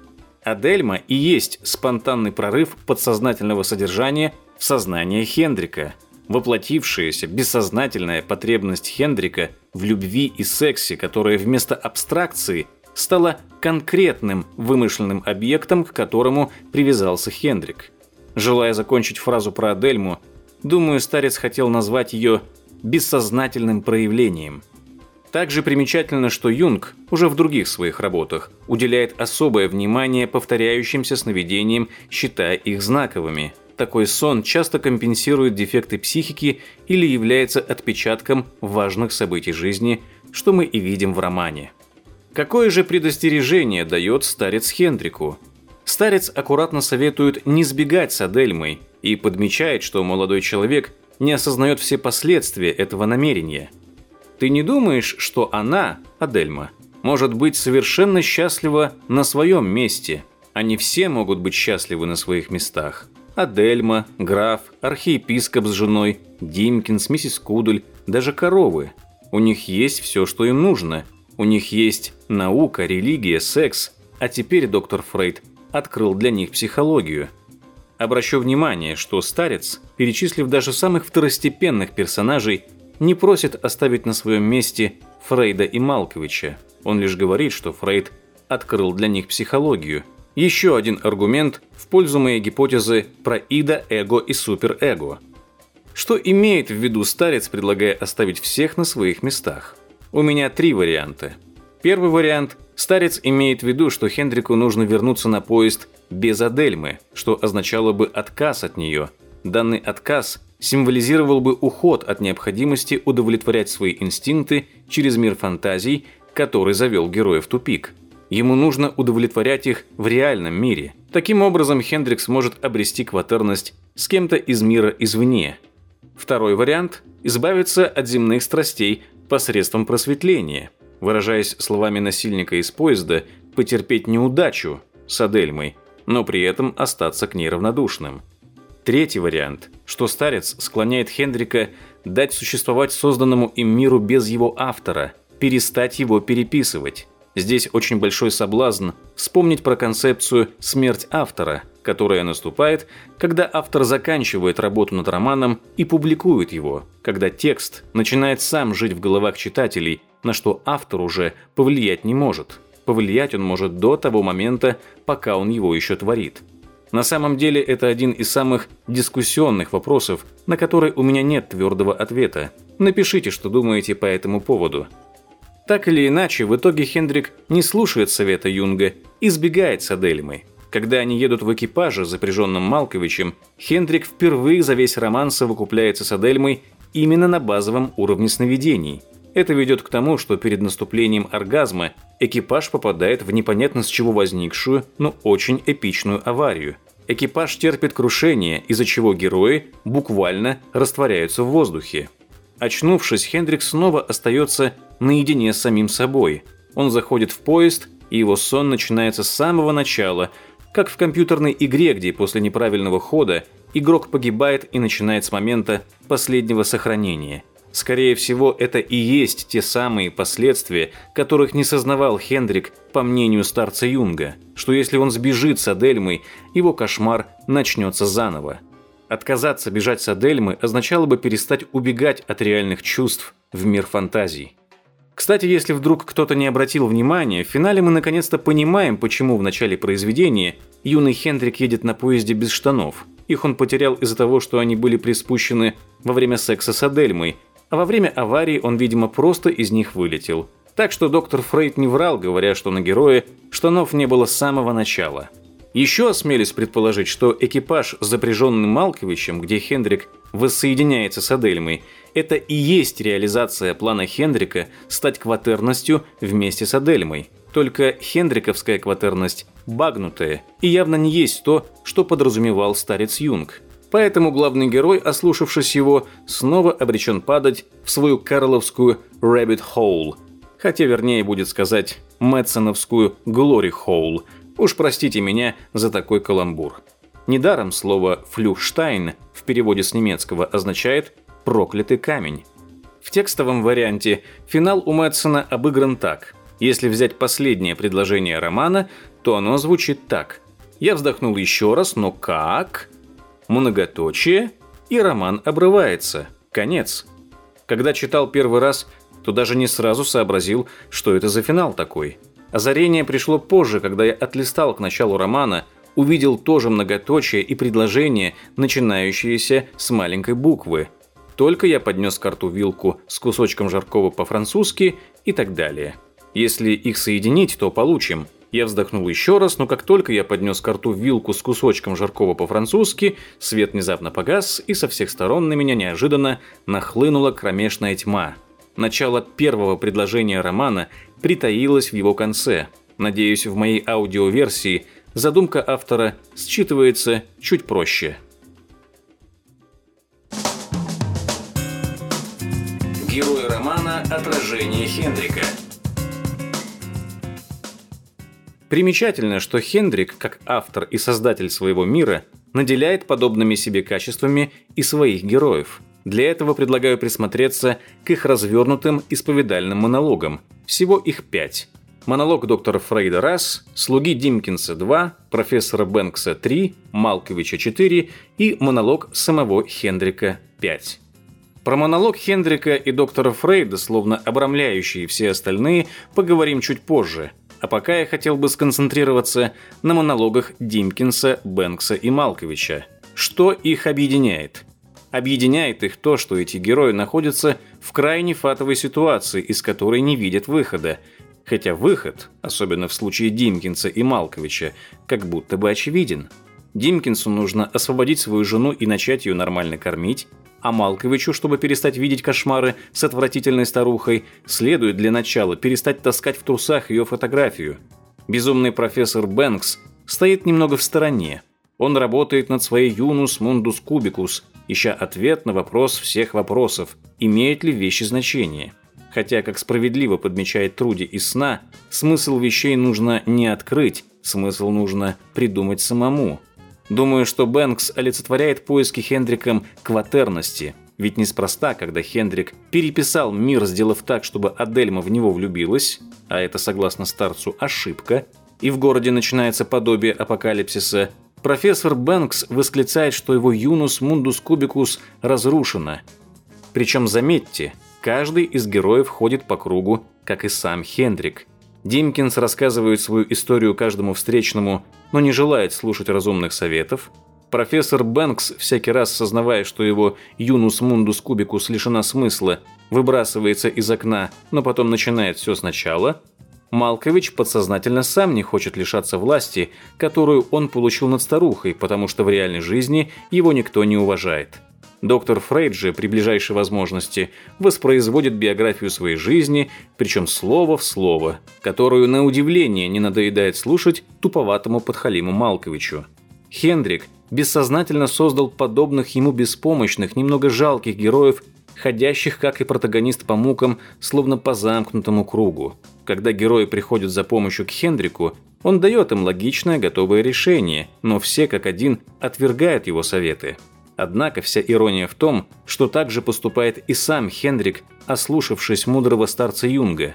Адельма и есть спонтанный прорыв подсознательного содержания в сознание Хендрика – воплотившаяся бессознательная потребность Хендрика в любви и сексе, которая вместо абстракции стала конкретным вымышленным объектом, к которому привязался Хендрик. Желая закончить фразу про Адельму, думаю, старец хотел назвать ее бессознательным проявлением. Также примечательно, что Юнг уже в других своих работах уделяет особое внимание повторяющимся сновидениям, считая их знаковыми – такой сон часто компенсирует дефекты психики или является отпечатком важных событий жизни, что мы и видим в романе. Какое же предостережение дает старец Хендрику? Старец аккуратно советует не сбегать с Адельмой и подмечает, что молодой человек не осознает все последствия этого намерения. Ты не думаешь, что она, Адельма, может быть совершенно счастлива на своем месте? Они все могут быть счастливы на своих местах. Адельма, граф, архиепископ с женой, Димкинс, миссис Кудль, даже коровы. У них есть все, что им нужно. У них есть наука, религия, секс. А теперь доктор Фрейд открыл для них психологию. Обращу внимание, что старец, перечислив даже самых второстепенных персонажей, не просит оставить на своем месте Фрейда и Малковича. Он лишь говорит, что Фрейд открыл для них психологию – еще один аргумент в пользу моей гипотезы про ида, эго и суперэго. Что имеет в виду старец, предлагая оставить всех на своих местах? У меня три варианта. Первый вариант – старец имеет в виду, что Хендрику нужно вернуться на поезд без Адельмы, что означало бы отказ от нее. Данный отказ символизировал бы уход от необходимости удовлетворять свои инстинкты через мир фантазий, который завел героя в тупик – Ему нужно удовлетворять их в реальном мире. Таким образом, Хендрикс может обрести кватерность с кем-то из мира извне. Второй вариант – избавиться от земных страстей посредством просветления. Выражаясь словами насильника из поезда, потерпеть неудачу с Адельмой, но при этом остаться к ней равнодушным. Третий вариант, что старец склоняет Хендрика дать существовать созданному им миру без его автора, перестать его переписывать. Здесь очень большой соблазн вспомнить про концепцию «смерть автора», которая наступает, когда автор заканчивает работу над романом и публикует его, когда текст начинает сам жить в головах читателей, на что автор уже повлиять не может. Повлиять он может до того момента, пока он его еще творит. На самом деле это один из самых дискуссионных вопросов, на который у меня нет твердого ответа. Напишите, что думаете по этому поводу. Так или иначе, в итоге Хендрик не слушает совета Юнга и сбегает с Адельмой. Когда они едут в экипаже, запряженном Малковичем, Хендрик впервые за весь роман совокупляется с Адельмой именно на базовом уровне сновидений. Это ведет к тому, что перед наступлением оргазма экипаж попадает в непонятно с чего возникшую, но очень эпичную аварию. Экипаж терпит крушение, из-за чего герои буквально растворяются в воздухе. Очнувшись, Хендрик снова остается наедине с самим собой. Он заходит в поезд, и его сон начинается с самого начала, как в компьютерной игре, где после неправильного хода игрок погибает и начинает с момента последнего сохранения. Скорее всего, это и есть те самые последствия, которых не сознавал Хендрик, по мнению старца Юнга, что если он сбежит с Адельмой, его кошмар начнется заново. Отказаться бежать с Адельмы означало бы перестать убегать от реальных чувств в мир фантазий. Кстати, если вдруг кто-то не обратил внимания, в финале мы наконец-то понимаем, почему в начале произведения юный Хендрик едет на поезде без штанов. Их он потерял из-за того, что они были приспущены во время секса с Адельмой, а во время аварии он, видимо, просто из них вылетел. Так что доктор Фрейд не врал, говоря, что на герое штанов не было с самого начала. Еще осмелись предположить, что экипаж, запряженный Малковичем, где Хендрик воссоединяется с Адельмой, это и есть реализация плана Хендрика стать кватерностью вместе с Адельмой. Только хендриковская кватерность багнутая и явно не есть то, что подразумевал старец Юнг. Поэтому главный герой, ослушавшись его, снова обречен падать в свою карловскую «rabbit hole», хотя вернее будет сказать Мэтсоновскую «glory hole». Уж простите меня за такой каламбур. Недаром слово «флюхштайн» в переводе с немецкого означает «проклятый камень». В текстовом варианте финал у Мэтсона обыгран так. Если взять последнее предложение романа, то оно звучит так. Я вздохнул еще раз, но как? Многоточие, и роман обрывается. Конец. Когда читал первый раз, то даже не сразу сообразил, что это за финал такой. Озарение пришло позже, когда я отлистал к началу романа, увидел тоже многоточие и предложение, начинающееся с маленькой буквы. Только я поднес карту вилку с кусочком жаркого по-французски и так далее. Если их соединить, то получим – я вздохнул еще раз, но как только я поднес к рту вилку с кусочком жаркого по-французски, свет внезапно погас, и со всех сторон на меня неожиданно нахлынула кромешная тьма. Начало первого предложения романа притаилось в его конце. Надеюсь, в моей аудиоверсии задумка автора считывается чуть проще. Герой романа «Отражение Хендрика» Примечательно, что Хендрик, как автор и создатель своего мира, наделяет подобными себе качествами и своих героев. Для этого предлагаю присмотреться к их развернутым исповедальным монологам. Всего их пять. Монолог доктора Фрейда – раз, слуги Димкинса – два, профессора Бэнкса – три, Малковича – четыре и монолог самого Хендрика – пять. Про монолог Хендрика и доктора Фрейда, словно обрамляющие все остальные, поговорим чуть позже – а пока я хотел бы сконцентрироваться на монологах Димкинса, Бэнкса и Малковича. Что их объединяет? Объединяет их то, что эти герои находятся в крайне фатовой ситуации, из которой не видят выхода. Хотя выход, особенно в случае Димкинса и Малковича, как будто бы очевиден. Димкинсу нужно освободить свою жену и начать ее нормально кормить, а Малковичу, чтобы перестать видеть кошмары с отвратительной старухой, следует для начала перестать таскать в трусах ее фотографию. Безумный профессор Бэнкс стоит немного в стороне. Он работает над своей Юнус Мундус Кубикус, ища ответ на вопрос всех вопросов, имеют ли вещи значение. Хотя, как справедливо подмечает Труди из сна, смысл вещей нужно не открыть, смысл нужно придумать самому – Думаю, что Бэнкс олицетворяет поиски Хендриком кватерности. Ведь неспроста, когда Хендрик переписал мир, сделав так, чтобы Адельма в него влюбилась, а это, согласно старцу, ошибка, и в городе начинается подобие апокалипсиса, профессор Бэнкс восклицает, что его Юнус Мундус Кубикус разрушена. Причем, заметьте, каждый из героев ходит по кругу, как и сам Хендрик – Димкинс рассказывает свою историю каждому встречному, но не желает слушать разумных советов. Профессор Бэнкс, всякий раз сознавая, что его «Юнус Мундус Кубикус» лишена смысла, выбрасывается из окна, но потом начинает все сначала. Малкович подсознательно сам не хочет лишаться власти, которую он получил над старухой, потому что в реальной жизни его никто не уважает. Доктор Фрейд же при ближайшей возможности воспроизводит биографию своей жизни, причем слово в слово, которую на удивление не надоедает слушать туповатому подхалиму Малковичу. Хендрик бессознательно создал подобных ему беспомощных, немного жалких героев, ходящих, как и протагонист по мукам, словно по замкнутому кругу. Когда герои приходят за помощью к Хендрику, он дает им логичное, готовое решение, но все как один отвергают его советы – Однако вся ирония в том, что так же поступает и сам Хендрик, ослушавшись мудрого старца Юнга.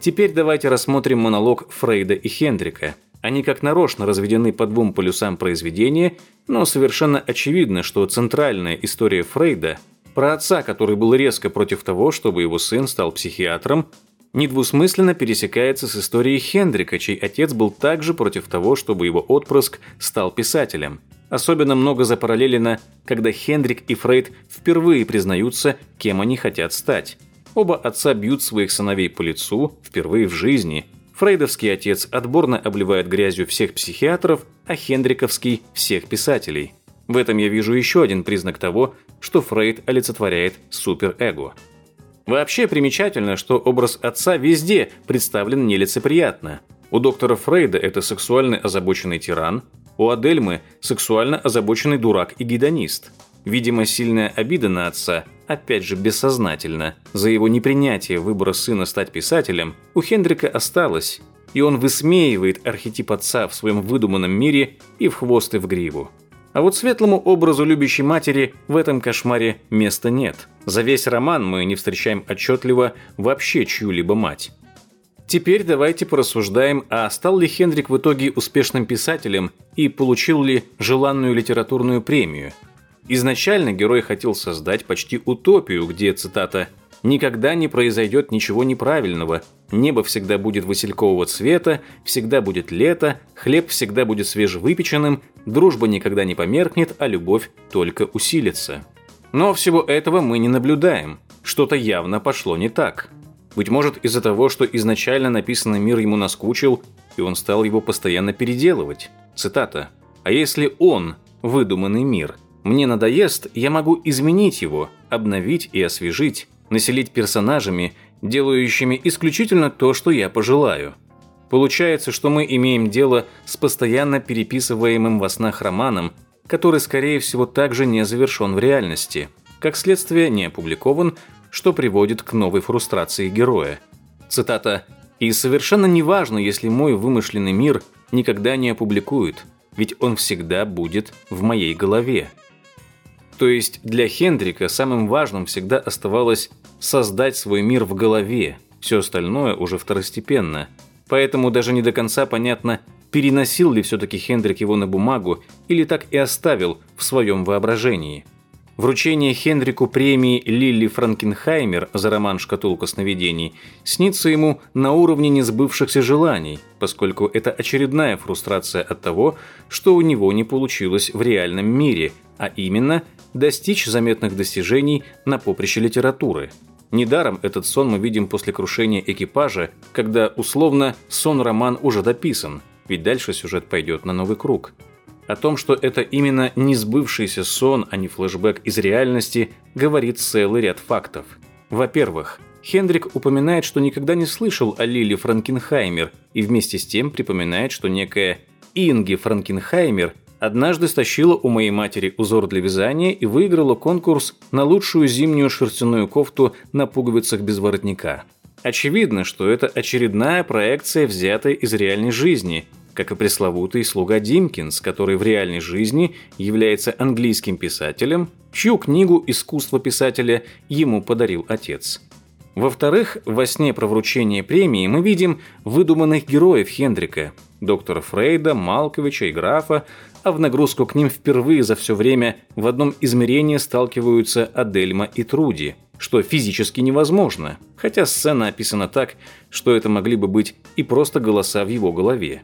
Теперь давайте рассмотрим монолог Фрейда и Хендрика. Они как нарочно разведены по двум полюсам произведения, но совершенно очевидно, что центральная история Фрейда про отца, который был резко против того, чтобы его сын стал психиатром, недвусмысленно пересекается с историей Хендрика, чей отец был также против того, чтобы его отпрыск стал писателем. Особенно много запараллелено, когда Хендрик и Фрейд впервые признаются, кем они хотят стать. Оба отца бьют своих сыновей по лицу впервые в жизни. Фрейдовский отец отборно обливает грязью всех психиатров, а Хендриковский – всех писателей. В этом я вижу еще один признак того, что Фрейд олицетворяет суперэго. Вообще примечательно, что образ отца везде представлен нелицеприятно. У доктора Фрейда это сексуальный озабоченный тиран, у Адельмы – сексуально озабоченный дурак и гедонист. Видимо, сильная обида на отца, опять же бессознательно, за его непринятие выбора сына стать писателем, у Хендрика осталась, и он высмеивает архетип отца в своем выдуманном мире и в хвост и в гриву. А вот светлому образу любящей матери в этом кошмаре места нет. За весь роман мы не встречаем отчетливо вообще чью-либо мать. Теперь давайте порассуждаем, а стал ли Хендрик в итоге успешным писателем и получил ли желанную литературную премию. Изначально герой хотел создать почти утопию, где, цитата, Никогда не произойдет ничего неправильного. Небо всегда будет василькового цвета, всегда будет лето, хлеб всегда будет свежевыпеченным, дружба никогда не померкнет, а любовь только усилится. Но всего этого мы не наблюдаем. Что-то явно пошло не так. Быть может, из-за того, что изначально написанный мир ему наскучил, и он стал его постоянно переделывать. Цитата. «А если он, выдуманный мир, мне надоест, я могу изменить его, обновить и освежить, населить персонажами, делающими исключительно то, что я пожелаю. Получается, что мы имеем дело с постоянно переписываемым во снах романом, который, скорее всего, также не завершен в реальности, как следствие не опубликован, что приводит к новой фрустрации героя. Цитата «И совершенно неважно, если мой вымышленный мир никогда не опубликуют, ведь он всегда будет в моей голове». То есть для Хендрика самым важным всегда оставалось создать свой мир в голове, все остальное уже второстепенно. Поэтому даже не до конца понятно, переносил ли все-таки Хендрик его на бумагу или так и оставил в своем воображении. Вручение Хенрику премии Лилли Франкенхаймер за роман «Шкатулка сновидений» снится ему на уровне несбывшихся желаний, поскольку это очередная фрустрация от того, что у него не получилось в реальном мире, а именно – достичь заметных достижений на поприще литературы. Недаром этот сон мы видим после крушения экипажа, когда условно сон-роман уже дописан, ведь дальше сюжет пойдет на новый круг. О том, что это именно несбывшийся сон, а не флешбэк из реальности, говорит целый ряд фактов. Во-первых, Хендрик упоминает, что никогда не слышал о Лиле Франкенхаймер и вместе с тем припоминает, что некая Инги Франкенхаймер однажды стащила у моей матери узор для вязания и выиграла конкурс на лучшую зимнюю шерстяную кофту на пуговицах без воротника. Очевидно, что это очередная проекция, взятая из реальной жизни, как и пресловутый слуга Димкинс, который в реальной жизни является английским писателем, чью книгу «Искусство писателя» ему подарил отец. Во-вторых, во сне про вручение премии мы видим выдуманных героев Хендрика – доктора Фрейда, Малковича и графа, а в нагрузку к ним впервые за все время в одном измерении сталкиваются Адельма и Труди, что физически невозможно, хотя сцена описана так, что это могли бы быть и просто голоса в его голове.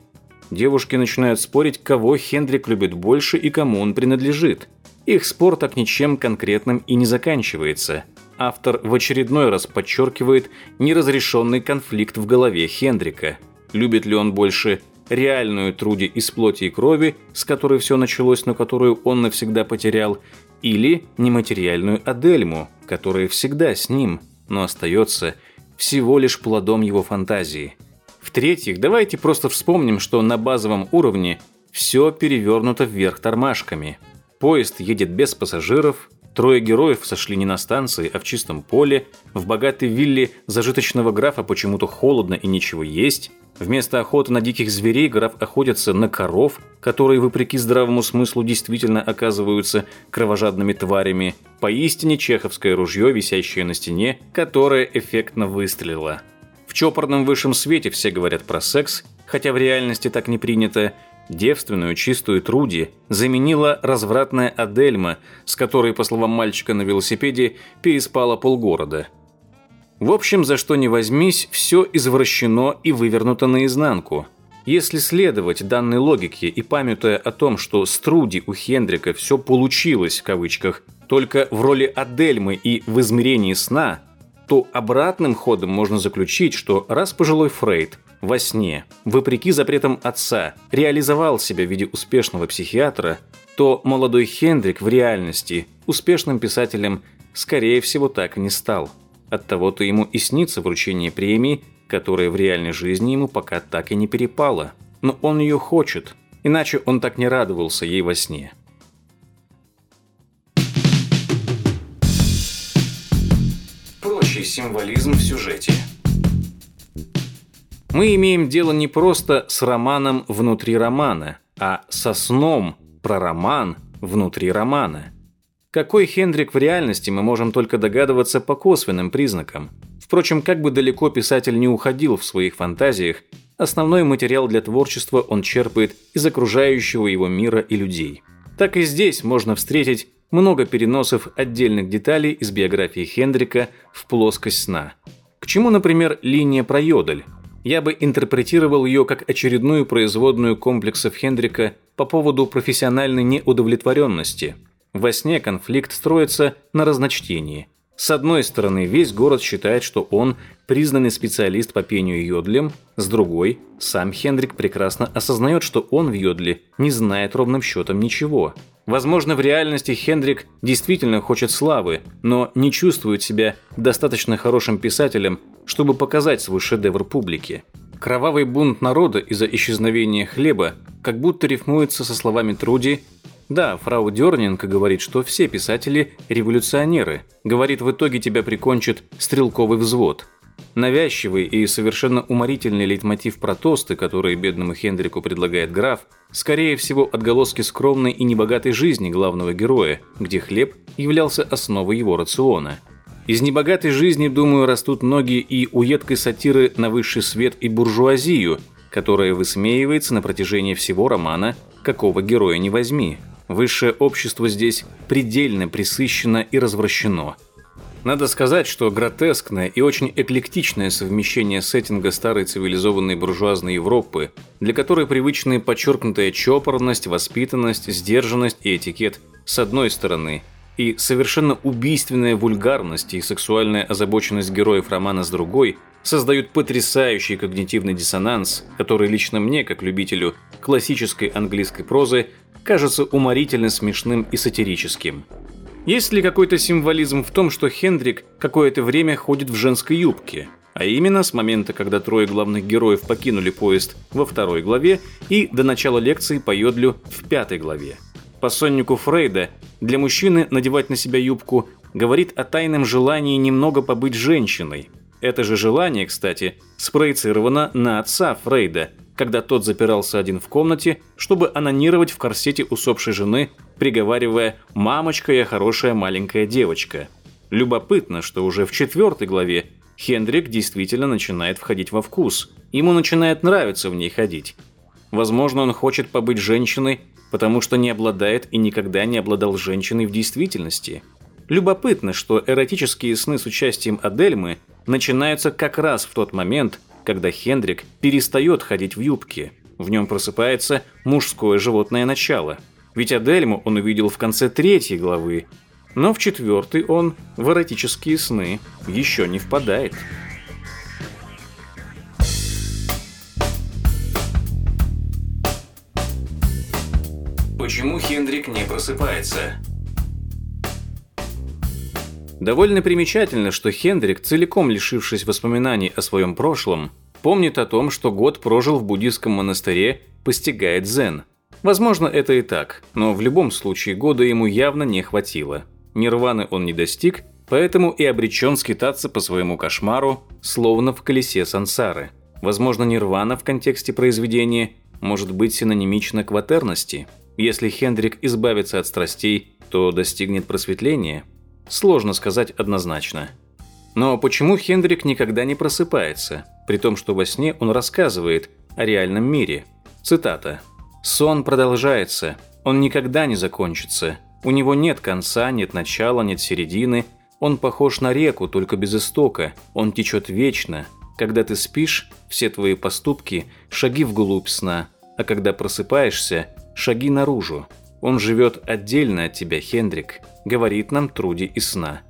Девушки начинают спорить, кого Хендрик любит больше и кому он принадлежит. Их спор так ничем конкретным и не заканчивается. Автор в очередной раз подчеркивает неразрешенный конфликт в голове Хендрика. Любит ли он больше реальную Труди из плоти и крови, с которой все началось, но которую он навсегда потерял, или нематериальную Адельму, которая всегда с ним, но остается всего лишь плодом его фантазии. В-третьих, давайте просто вспомним, что на базовом уровне все перевернуто вверх тормашками. Поезд едет без пассажиров, трое героев сошли не на станции, а в чистом поле, в богатой вилле зажиточного графа почему-то холодно и нечего есть – Вместо охоты на диких зверей граф охотится на коров, которые, вопреки здравому смыслу, действительно оказываются кровожадными тварями. Поистине чеховское ружье, висящее на стене, которое эффектно выстрелило. В чопорном высшем свете все говорят про секс, хотя в реальности так не принято. Девственную, чистую Труди заменила развратная Адельма, с которой, по словам мальчика на велосипеде, переспала полгорода – в общем, за что ни возьмись, все извращено и вывернуто наизнанку. Если следовать данной логике и памятуя о том, что с Труди у Хендрика все «получилось» в кавычках, только в роли Адельмы и в измерении сна, то обратным ходом можно заключить, что раз пожилой Фрейд во сне, вопреки запретам отца, реализовал себя в виде успешного психиатра, то молодой Хендрик в реальности успешным писателем, скорее всего, так и не стал. Оттого-то ему и снится вручение премии, которая в реальной жизни ему пока так и не перепала. Но он ее хочет, иначе он так не радовался ей во сне. Символизм в сюжете. Мы имеем дело не просто с романом внутри романа, а со сном про роман внутри романа. Какой Хендрик в реальности, мы можем только догадываться по косвенным признакам. Впрочем, как бы далеко писатель не уходил в своих фантазиях, основной материал для творчества он черпает из окружающего его мира и людей. Так и здесь можно встретить много переносов отдельных деталей из биографии Хендрика в плоскость сна. К чему, например, линия про йодель? Я бы интерпретировал ее как очередную производную комплексов Хендрика по поводу профессиональной неудовлетворенности – во сне конфликт строится на разночтении. С одной стороны, весь город считает, что он признанный специалист по пению йодлем, с другой, сам Хендрик прекрасно осознает, что он в йодле не знает ровным счетом ничего. Возможно, в реальности Хендрик действительно хочет славы, но не чувствует себя достаточно хорошим писателем, чтобы показать свой шедевр публике. Кровавый бунт народа из-за исчезновения хлеба как будто рифмуется со словами Труди да, фрау Дернинг говорит, что все писатели – революционеры. Говорит, в итоге тебя прикончит стрелковый взвод. Навязчивый и совершенно уморительный лейтмотив про тосты, который бедному Хендрику предлагает граф, скорее всего отголоски скромной и небогатой жизни главного героя, где хлеб являлся основой его рациона. Из небогатой жизни, думаю, растут ноги и у сатиры на высший свет и буржуазию, которая высмеивается на протяжении всего романа «Какого героя не возьми». Высшее общество здесь предельно присыщено и развращено. Надо сказать, что гротескное и очень эклектичное совмещение сеттинга старой цивилизованной буржуазной Европы, для которой привычны подчеркнутая чопорность, воспитанность, сдержанность и этикет с одной стороны, и совершенно убийственная вульгарность и сексуальная озабоченность героев романа с другой создают потрясающий когнитивный диссонанс, который лично мне, как любителю классической английской прозы, кажется уморительно смешным и сатирическим. Есть ли какой-то символизм в том, что Хендрик какое-то время ходит в женской юбке? А именно с момента, когда трое главных героев покинули поезд во второй главе и до начала лекции по Йодлю в пятой главе. По соннику Фрейда для мужчины надевать на себя юбку говорит о тайном желании немного побыть женщиной. Это же желание, кстати, спроецировано на отца Фрейда – когда тот запирался один в комнате, чтобы анонировать в корсете усопшей жены, приговаривая «мамочка, я хорошая маленькая девочка». Любопытно, что уже в четвертой главе Хендрик действительно начинает входить во вкус. Ему начинает нравиться в ней ходить. Возможно, он хочет побыть женщиной, потому что не обладает и никогда не обладал женщиной в действительности. Любопытно, что эротические сны с участием Адельмы начинаются как раз в тот момент, когда Хендрик перестает ходить в юбке. В нем просыпается мужское животное начало. Ведь Адельму он увидел в конце третьей главы, но в четвертой он в эротические сны еще не впадает. Почему Хендрик не просыпается? Довольно примечательно, что Хендрик, целиком лишившись воспоминаний о своем прошлом, помнит о том, что год прожил в буддийском монастыре, постигает дзен. Возможно, это и так, но в любом случае года ему явно не хватило. Нирваны он не достиг, поэтому и обречен скитаться по своему кошмару, словно в колесе сансары. Возможно, нирвана в контексте произведения может быть синонимична кватерности. Если Хендрик избавится от страстей, то достигнет просветления. Сложно сказать однозначно. Но почему Хендрик никогда не просыпается, при том, что во сне он рассказывает о реальном мире? Цитата. «Сон продолжается, он никогда не закончится. У него нет конца, нет начала, нет середины. Он похож на реку, только без истока. Он течет вечно. Когда ты спишь, все твои поступки – шаги вглубь сна, а когда просыпаешься – шаги наружу. Он живет отдельно от тебя, Хендрик, говорит нам Труди и сна.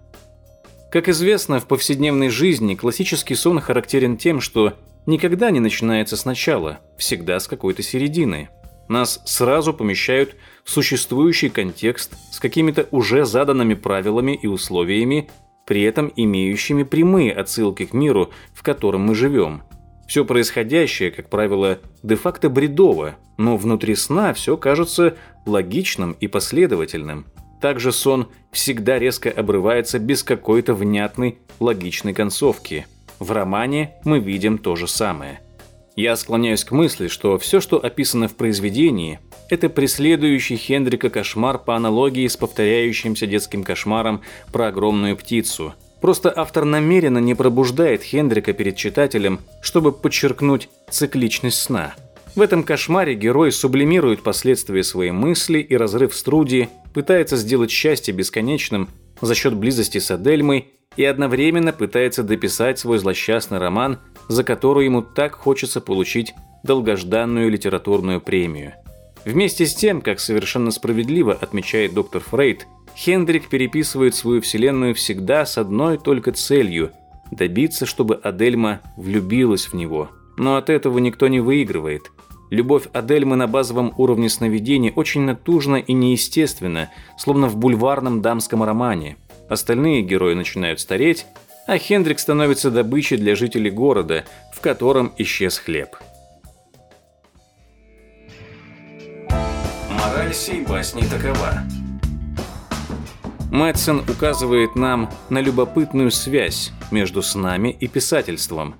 Как известно, в повседневной жизни классический сон характерен тем, что никогда не начинается сначала, всегда с какой-то середины. Нас сразу помещают в существующий контекст с какими-то уже заданными правилами и условиями, при этом имеющими прямые отсылки к миру, в котором мы живем. Все происходящее, как правило, де-факто бредово, но внутри сна все кажется логичным и последовательным. Также сон всегда резко обрывается без какой-то внятной логичной концовки. В романе мы видим то же самое. Я склоняюсь к мысли, что все, что описано в произведении, это преследующий Хендрика кошмар по аналогии с повторяющимся детским кошмаром про огромную птицу. Просто автор намеренно не пробуждает Хендрика перед читателем, чтобы подчеркнуть цикличность сна. В этом кошмаре герой сублимирует последствия своей мысли и разрыв с Труди, пытается сделать счастье бесконечным за счет близости с Адельмой и одновременно пытается дописать свой злосчастный роман – за которую ему так хочется получить долгожданную литературную премию. Вместе с тем, как совершенно справедливо отмечает доктор Фрейд, Хендрик переписывает свою вселенную всегда с одной только целью – добиться, чтобы Адельма влюбилась в него. Но от этого никто не выигрывает. Любовь Адельмы на базовом уровне сновидений очень натужна и неестественна, словно в бульварном дамском романе. Остальные герои начинают стареть, а Хендрик становится добычей для жителей города, в котором исчез хлеб. Мораль сей басни такова. Мэтсон указывает нам на любопытную связь между снами и писательством.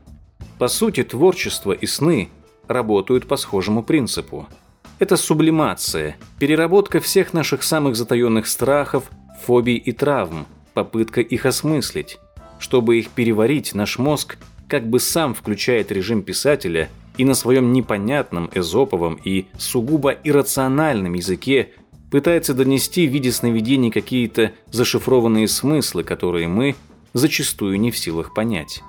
По сути, творчество и сны работают по схожему принципу. Это сублимация, переработка всех наших самых затаенных страхов, фобий и травм, попытка их осмыслить. Чтобы их переварить, наш мозг как бы сам включает режим писателя и на своем непонятном, эзоповом и сугубо иррациональном языке пытается донести в виде сновидений какие-то зашифрованные смыслы, которые мы зачастую не в силах понять.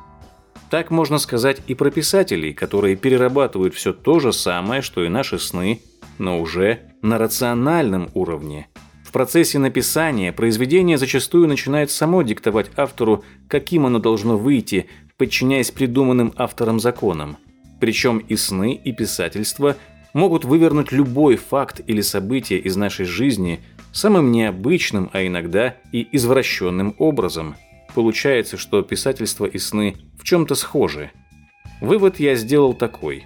Так можно сказать и про писателей, которые перерабатывают все то же самое, что и наши сны, но уже на рациональном уровне – процессе написания произведение зачастую начинает само диктовать автору, каким оно должно выйти, подчиняясь придуманным автором законам. Причем и сны, и писательство могут вывернуть любой факт или событие из нашей жизни самым необычным, а иногда и извращенным образом. Получается, что писательство и сны в чем-то схожи. Вывод я сделал такой.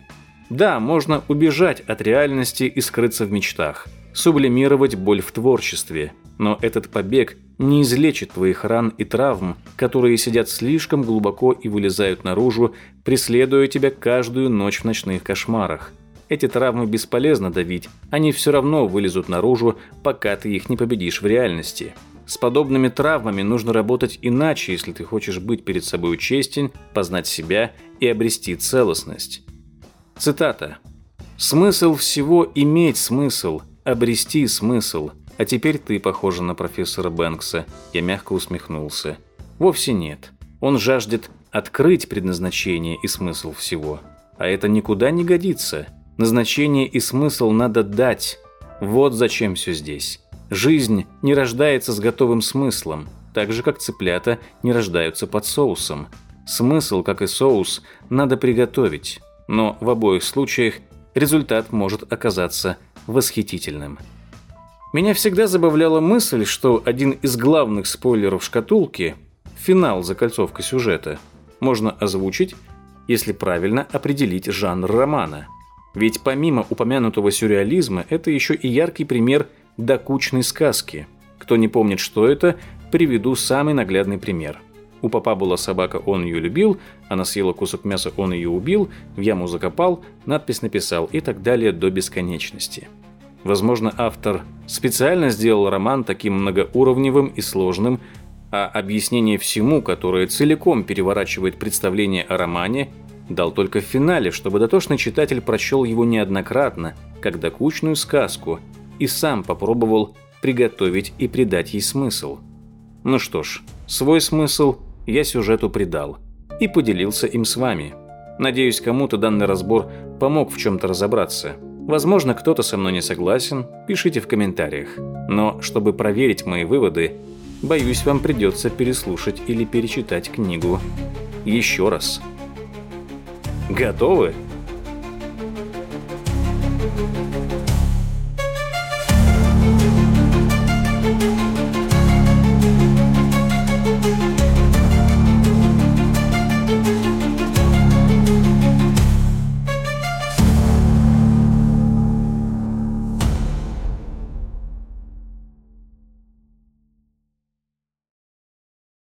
Да, можно убежать от реальности и скрыться в мечтах – сублимировать боль в творчестве. Но этот побег не излечит твоих ран и травм, которые сидят слишком глубоко и вылезают наружу, преследуя тебя каждую ночь в ночных кошмарах. Эти травмы бесполезно давить, они все равно вылезут наружу, пока ты их не победишь в реальности. С подобными травмами нужно работать иначе, если ты хочешь быть перед собой честен, познать себя и обрести целостность. Цитата. «Смысл всего иметь смысл, обрести смысл. А теперь ты похожа на профессора Бэнкса. Я мягко усмехнулся. Вовсе нет. Он жаждет открыть предназначение и смысл всего. А это никуда не годится. Назначение и смысл надо дать. Вот зачем все здесь. Жизнь не рождается с готовым смыслом, так же как цыплята не рождаются под соусом. Смысл, как и соус, надо приготовить, но в обоих случаях результат может оказаться восхитительным. Меня всегда забавляла мысль, что один из главных спойлеров шкатулки – финал закольцовка сюжета – можно озвучить, если правильно определить жанр романа. Ведь помимо упомянутого сюрреализма, это еще и яркий пример докучной сказки. Кто не помнит, что это, приведу самый наглядный пример. У папа была собака, он ее любил, она съела кусок мяса, он ее убил, в яму закопал, надпись написал и так далее до бесконечности. Возможно, автор специально сделал роман таким многоуровневым и сложным, а объяснение всему, которое целиком переворачивает представление о романе, дал только в финале, чтобы дотошный читатель прочел его неоднократно, как докучную сказку, и сам попробовал приготовить и придать ей смысл. Ну что ж, свой смысл я сюжету придал и поделился им с вами. Надеюсь, кому-то данный разбор помог в чем-то разобраться. Возможно, кто-то со мной не согласен, пишите в комментариях. Но чтобы проверить мои выводы, боюсь, вам придется переслушать или перечитать книгу еще раз. Готовы?